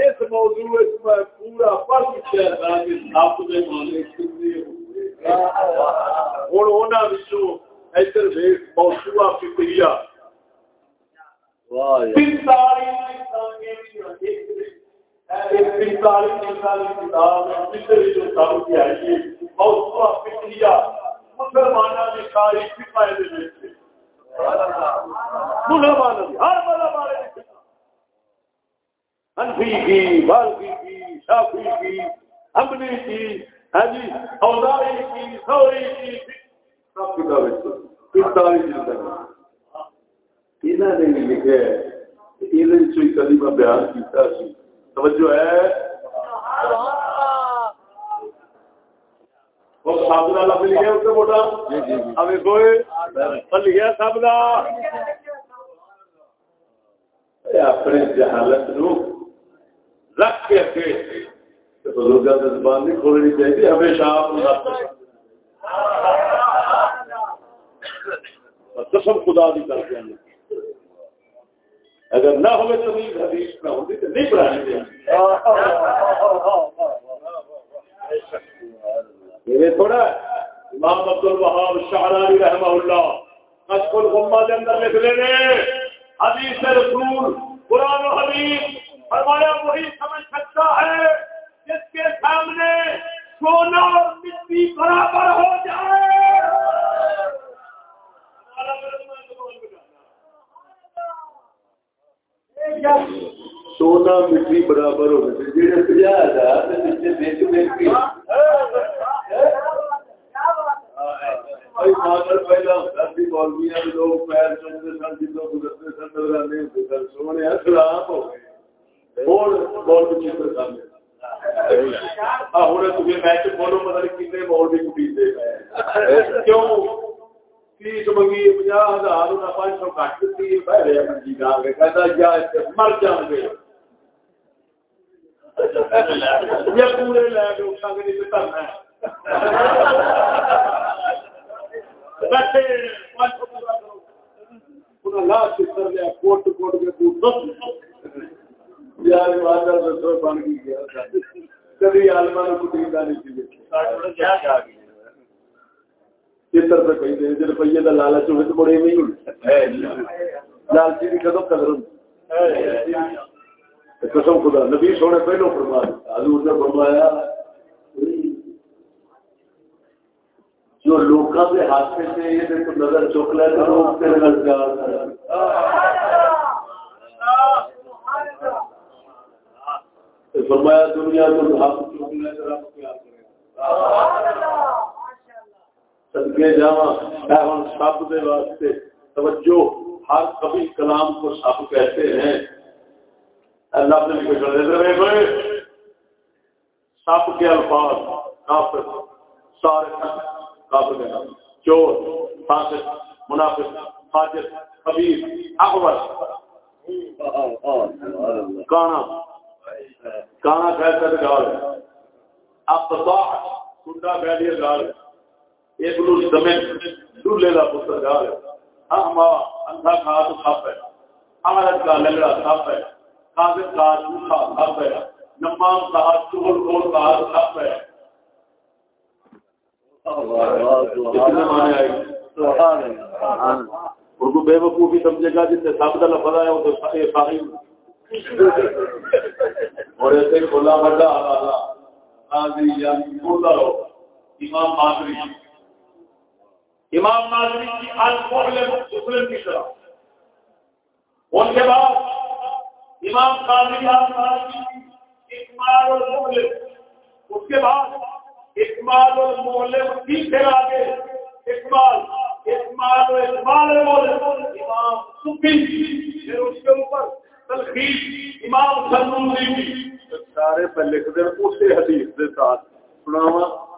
اس موضوع میں پورا پڑھ چکا تھا کہ سب کے مانے کتنے ہوں انہوں ادھر ویس موضوع فکری مسلمانوں کی ساری مسلمان ہر مطلب والے انفی کی بالکی کی، شافی کی، امنی کی ہاں جی اوزاری کی، سوری کی، سب کتاب پینتالیس جلد انہوں نے لکھے یہ چوئی کلمہ بیان کیتا سی توجہ ہے؟ وہ سب کا لفظ لکھے اس سے موٹا؟ ابھی کوئی؟ لکھا سب کا اپنے جہالت نو رکھ کے اگے۔ بزرگوں کی زبان نہیں کھولنی چاہیے ہمیشہ آپ قسم خدا کر کے اگر نہ ہوئے تو حدیث نہ ہوگی تو نہیں پڑھانی چاہیے تھوڑا امام عبد الوہاب شاہرانی رحمہ اللہ کشف الغمہ کے اندر لکھ لے حدیث رسول، قرآن و حدیث، فرمایا وہی سمجھ سکتا ہے جس کے سامنے سونا اور مٹی برابر ہو جائے۔ سونا مٹی برابر ہو سونے سلام ہو گئے میچ بولو پتا نہیں کتنے بال بھی کٹی کیوں فیس منگی پناہ ہزار پانچ سو کٹ دیتی منجی جا کے کہتا مر جان گے۔ پورے لے کے اٹھا کے نہیں کرنا لاش کر لیا، کوٹ کوٹ کے بن گیا کبھی آلما نے کٹی نہیں سی چتر پہ پہ دے روپیے کا لالچ ہوئے تو بڑے نہیں لالچی کی قدم قدر قسم خدا نبی سونے پہلو فرمایا حضور نے فرمایا جو لوگوں کے ہاتھ سے یہ نظر چک لے تو لوگ تیرے نظر فرمایا دنیا کو ہاتھ چک لے تو رب کیا کرے۔ سدکے جا ہوں سب دے واسطے توجہ، ہر کبھی کلام کو سب کہتے ہیں۔ اللہ نے بھی سب کے الفاظ کافر، سارے کافر کے نام۔ چور، فاسق، منافق، فاجر، خبیر، اکبر۔ کانا کانا کہتا ہے گال اب تو کنڈا کہہ دیا گال ایک زمین دولے کا پتر گا ہاں ماں اندھا کھا تو کھپ ہے عورت کا لگڑا کھپ ہے کاغذ کا جھوٹا کھپ ہے نمام کا چغل گول کا کھپ ہے اردو بے وقوفی سمجھے گا جس سے سب کا لفظ ہے وہ تو ساری اور ایسے کھلا بڑا امام مادری امام ناظری کی مسلم کی طرح۔ ان کے بعد امام قاضی اکمال اور اس کے بعد اکمال اور مولم کی پھر آگے۔ اکمال اکمال اور اکمال امام سفی پھر اس کے اوپر تلخیص۔ امام سنوری کی سارے پہ لکھ دیں اسی حدیث کے ساتھ۔ سناوا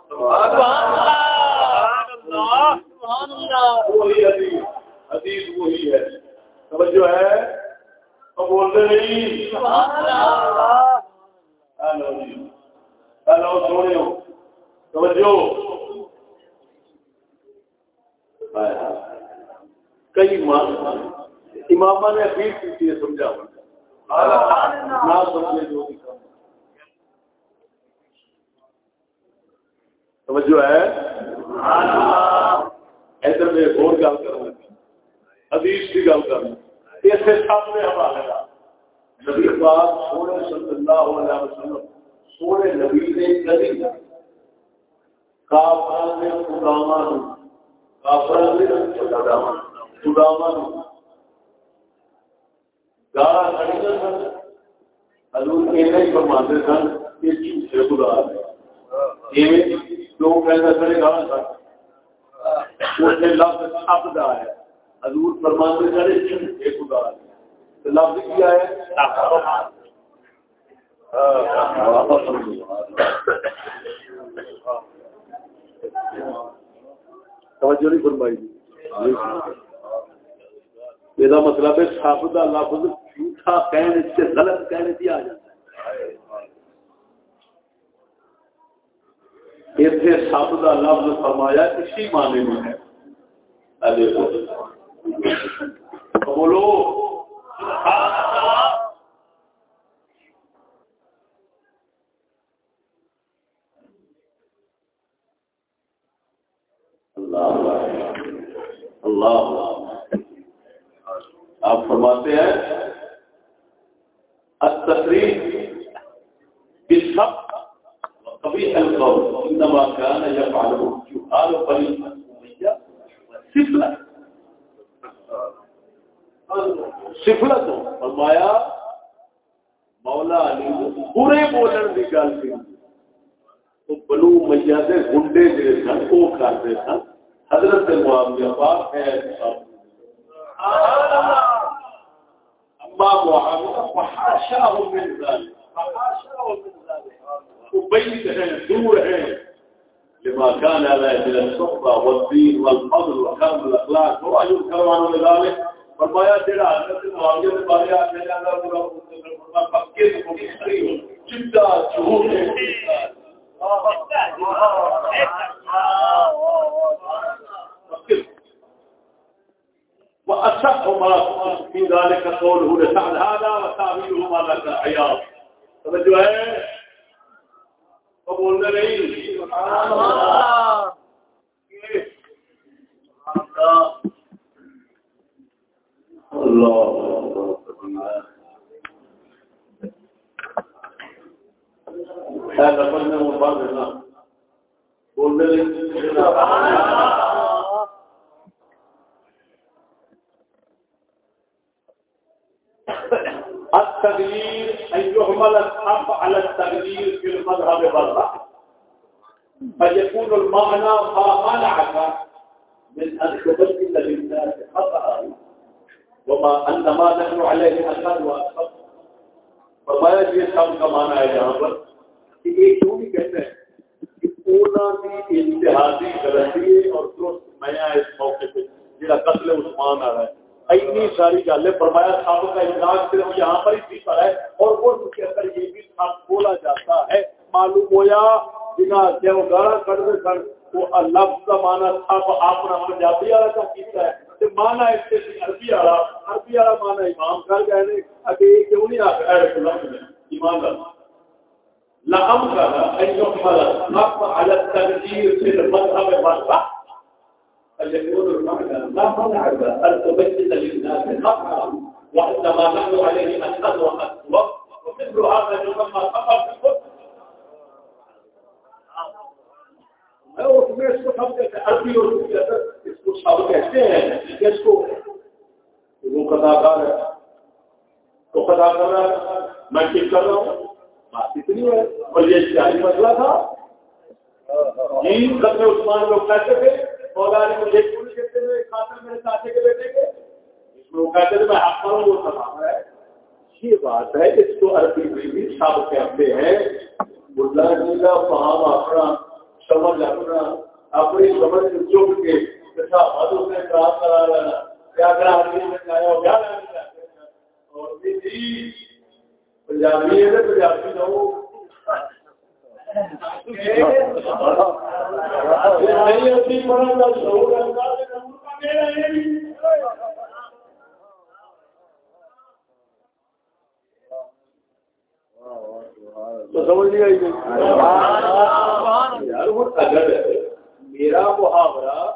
میرا محاورہ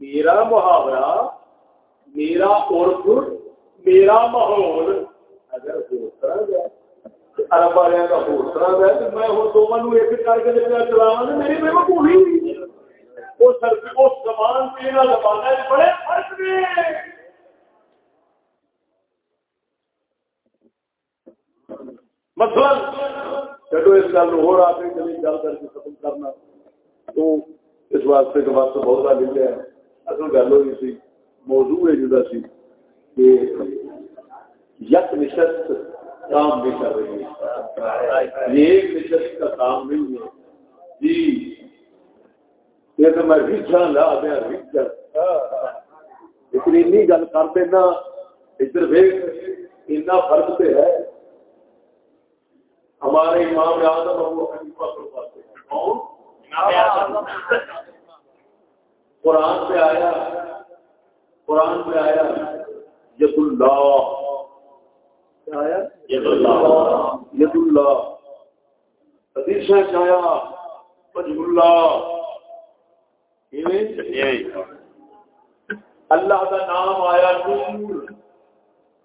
میرا محاورہ، میرا میرا ماحول۔ اگر دوسرا گیا ہے والوں کا ہو ہے میں ہوں دونوں ایک کر کے چلاوا میری بے بہت اصل گل ہوئی موضوع ہے کام نہیں جی یہ تو میں ریچھا لا دیا ریچھا گل کر دینا، ادھر ویک اتنا فرق پہ ہے۔ ہمارے امام اعظم ابو حنیفہ ہیں کون؟ قرآن پہ آیا، قرآن پہ آیا ید اللہ۔ آیا؟ ید اللہ۔ ید اللہ۔ حدیث چایا وجہ اللہ۔ اللہ کا نام آیا نور۔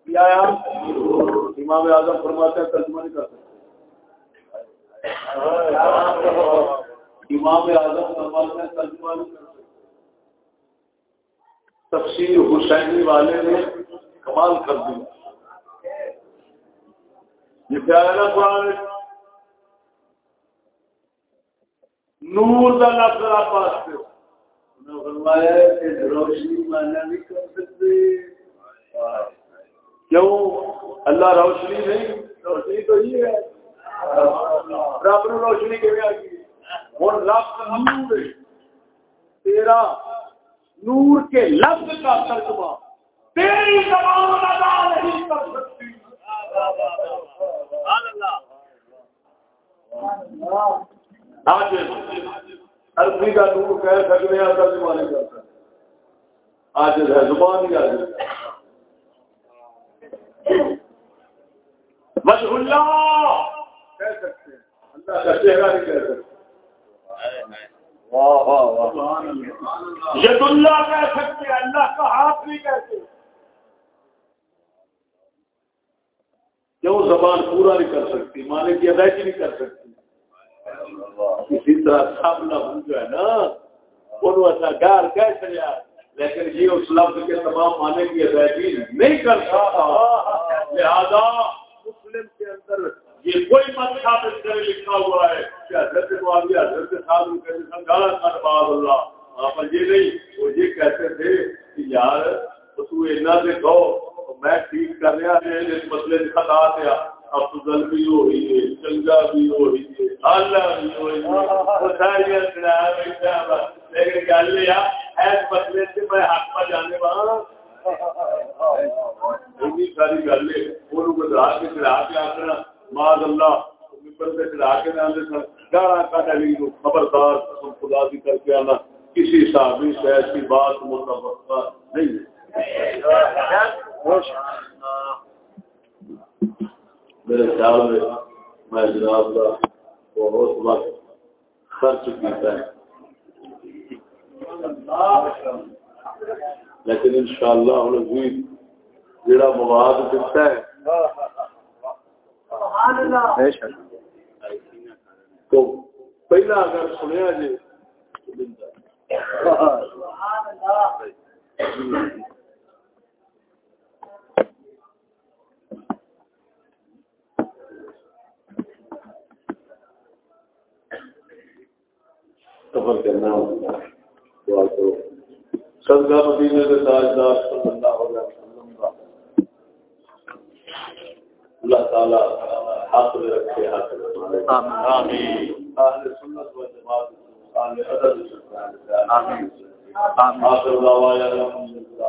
کیا آیا امام اعظم فرماتے ہیں، ترجمہ نہیں کر سکتے۔ امام اعظم فرماتے ہیں، ترجمہ نہیں کر سکتے۔ تفسیر حسینی والے نے کمال کر دیا یہ پیارا نا قرآن نور کا لفظ آپ واسطے پاس فرمایا کہ روشنی مانا نہیں کر سکتے۔ کیوں؟ اللہ روشنی نہیں، روشنی تو ہی ہے۔ رب نو روشنی کی آ گئی ہوں لفظ نور تیرا نور کے لفظ کا ترجمہ تیری زبان ادا نہیں کر سکتی۔ آج عربی کا نور کہہ سکتے ہیں ترجمہ نہیں کر سکتے آج ہے، زبان ہی آج وجہ اللہ کہہ سکتے ہیں۔ اللہ کا چہرہ نہیں کہہ سکتے واہ واہ ید اللہ کہہ سکتے ہیں، اللہ کا ہاتھ نہیں کہتے کیوں زبان پورا نہیں کر سکتی مانے کی ادائیگی نہیں کر سکتی۔ اسی طرح سب لفظ جو ہے نا۔ انہوں ایسا گار کہہ چلیا لیکن یہ اس لفظ کے تمام معنی کی ادائیگی نہیں کر سکتا۔ لہذا مسلم کے اندر یہ کوئی مت ثابت کرے لکھا ہوا ہے کہ حضرت معاویہ، حضرت صاحب کہتے ہیں گالا کر بعد اللہ وہاں یہ نہیں، وہ یہ کہتے تھے کہ یار، تو اینا سے کہو میں ٹھیک کر رہا ہے اس مسئلے سے خطا دیا افضل بھی ہو رہی ہے، چنگا بھی ہو رہی ہے اللہ بھی ہو رہی ہے لیکن گل یہ ایس مسئلے سے میں حق پر جانے والا ساری گل ہے وہ گزرا کے چڑھا کے آخر ماض اللہ، ممبر سے چڑھا کے سن۔ کا خبردار خدا کی کر کے آنا۔ کسی صحابی سے ایسی بات متوقع نہیں ہے۔ میرے خیال میں میں جناب کا بہت وقت خرچ کیتا ہے۔ لیکن انشاءاللہ ہوں بھی جڑا مواد دیتا ہے۔ تو پہلا اگر سنیا جی سفر کرنا دعا کرو۔ صدقہ مدینے کے تاجدار صلی اللہ علیہ وسلم کا۔ اللہ تعالی حق میں رکھے حق میں آمین۔ اہل سنت و جماعت اہل ادب آمین۔ آخر دعوایا الحمدللہ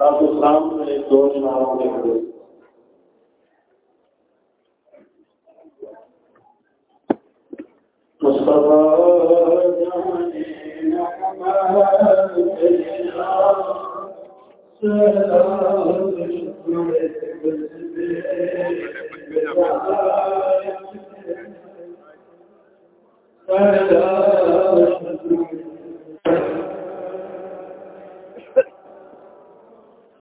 رب العالمین سامنے دو سامنے مصطفیٰ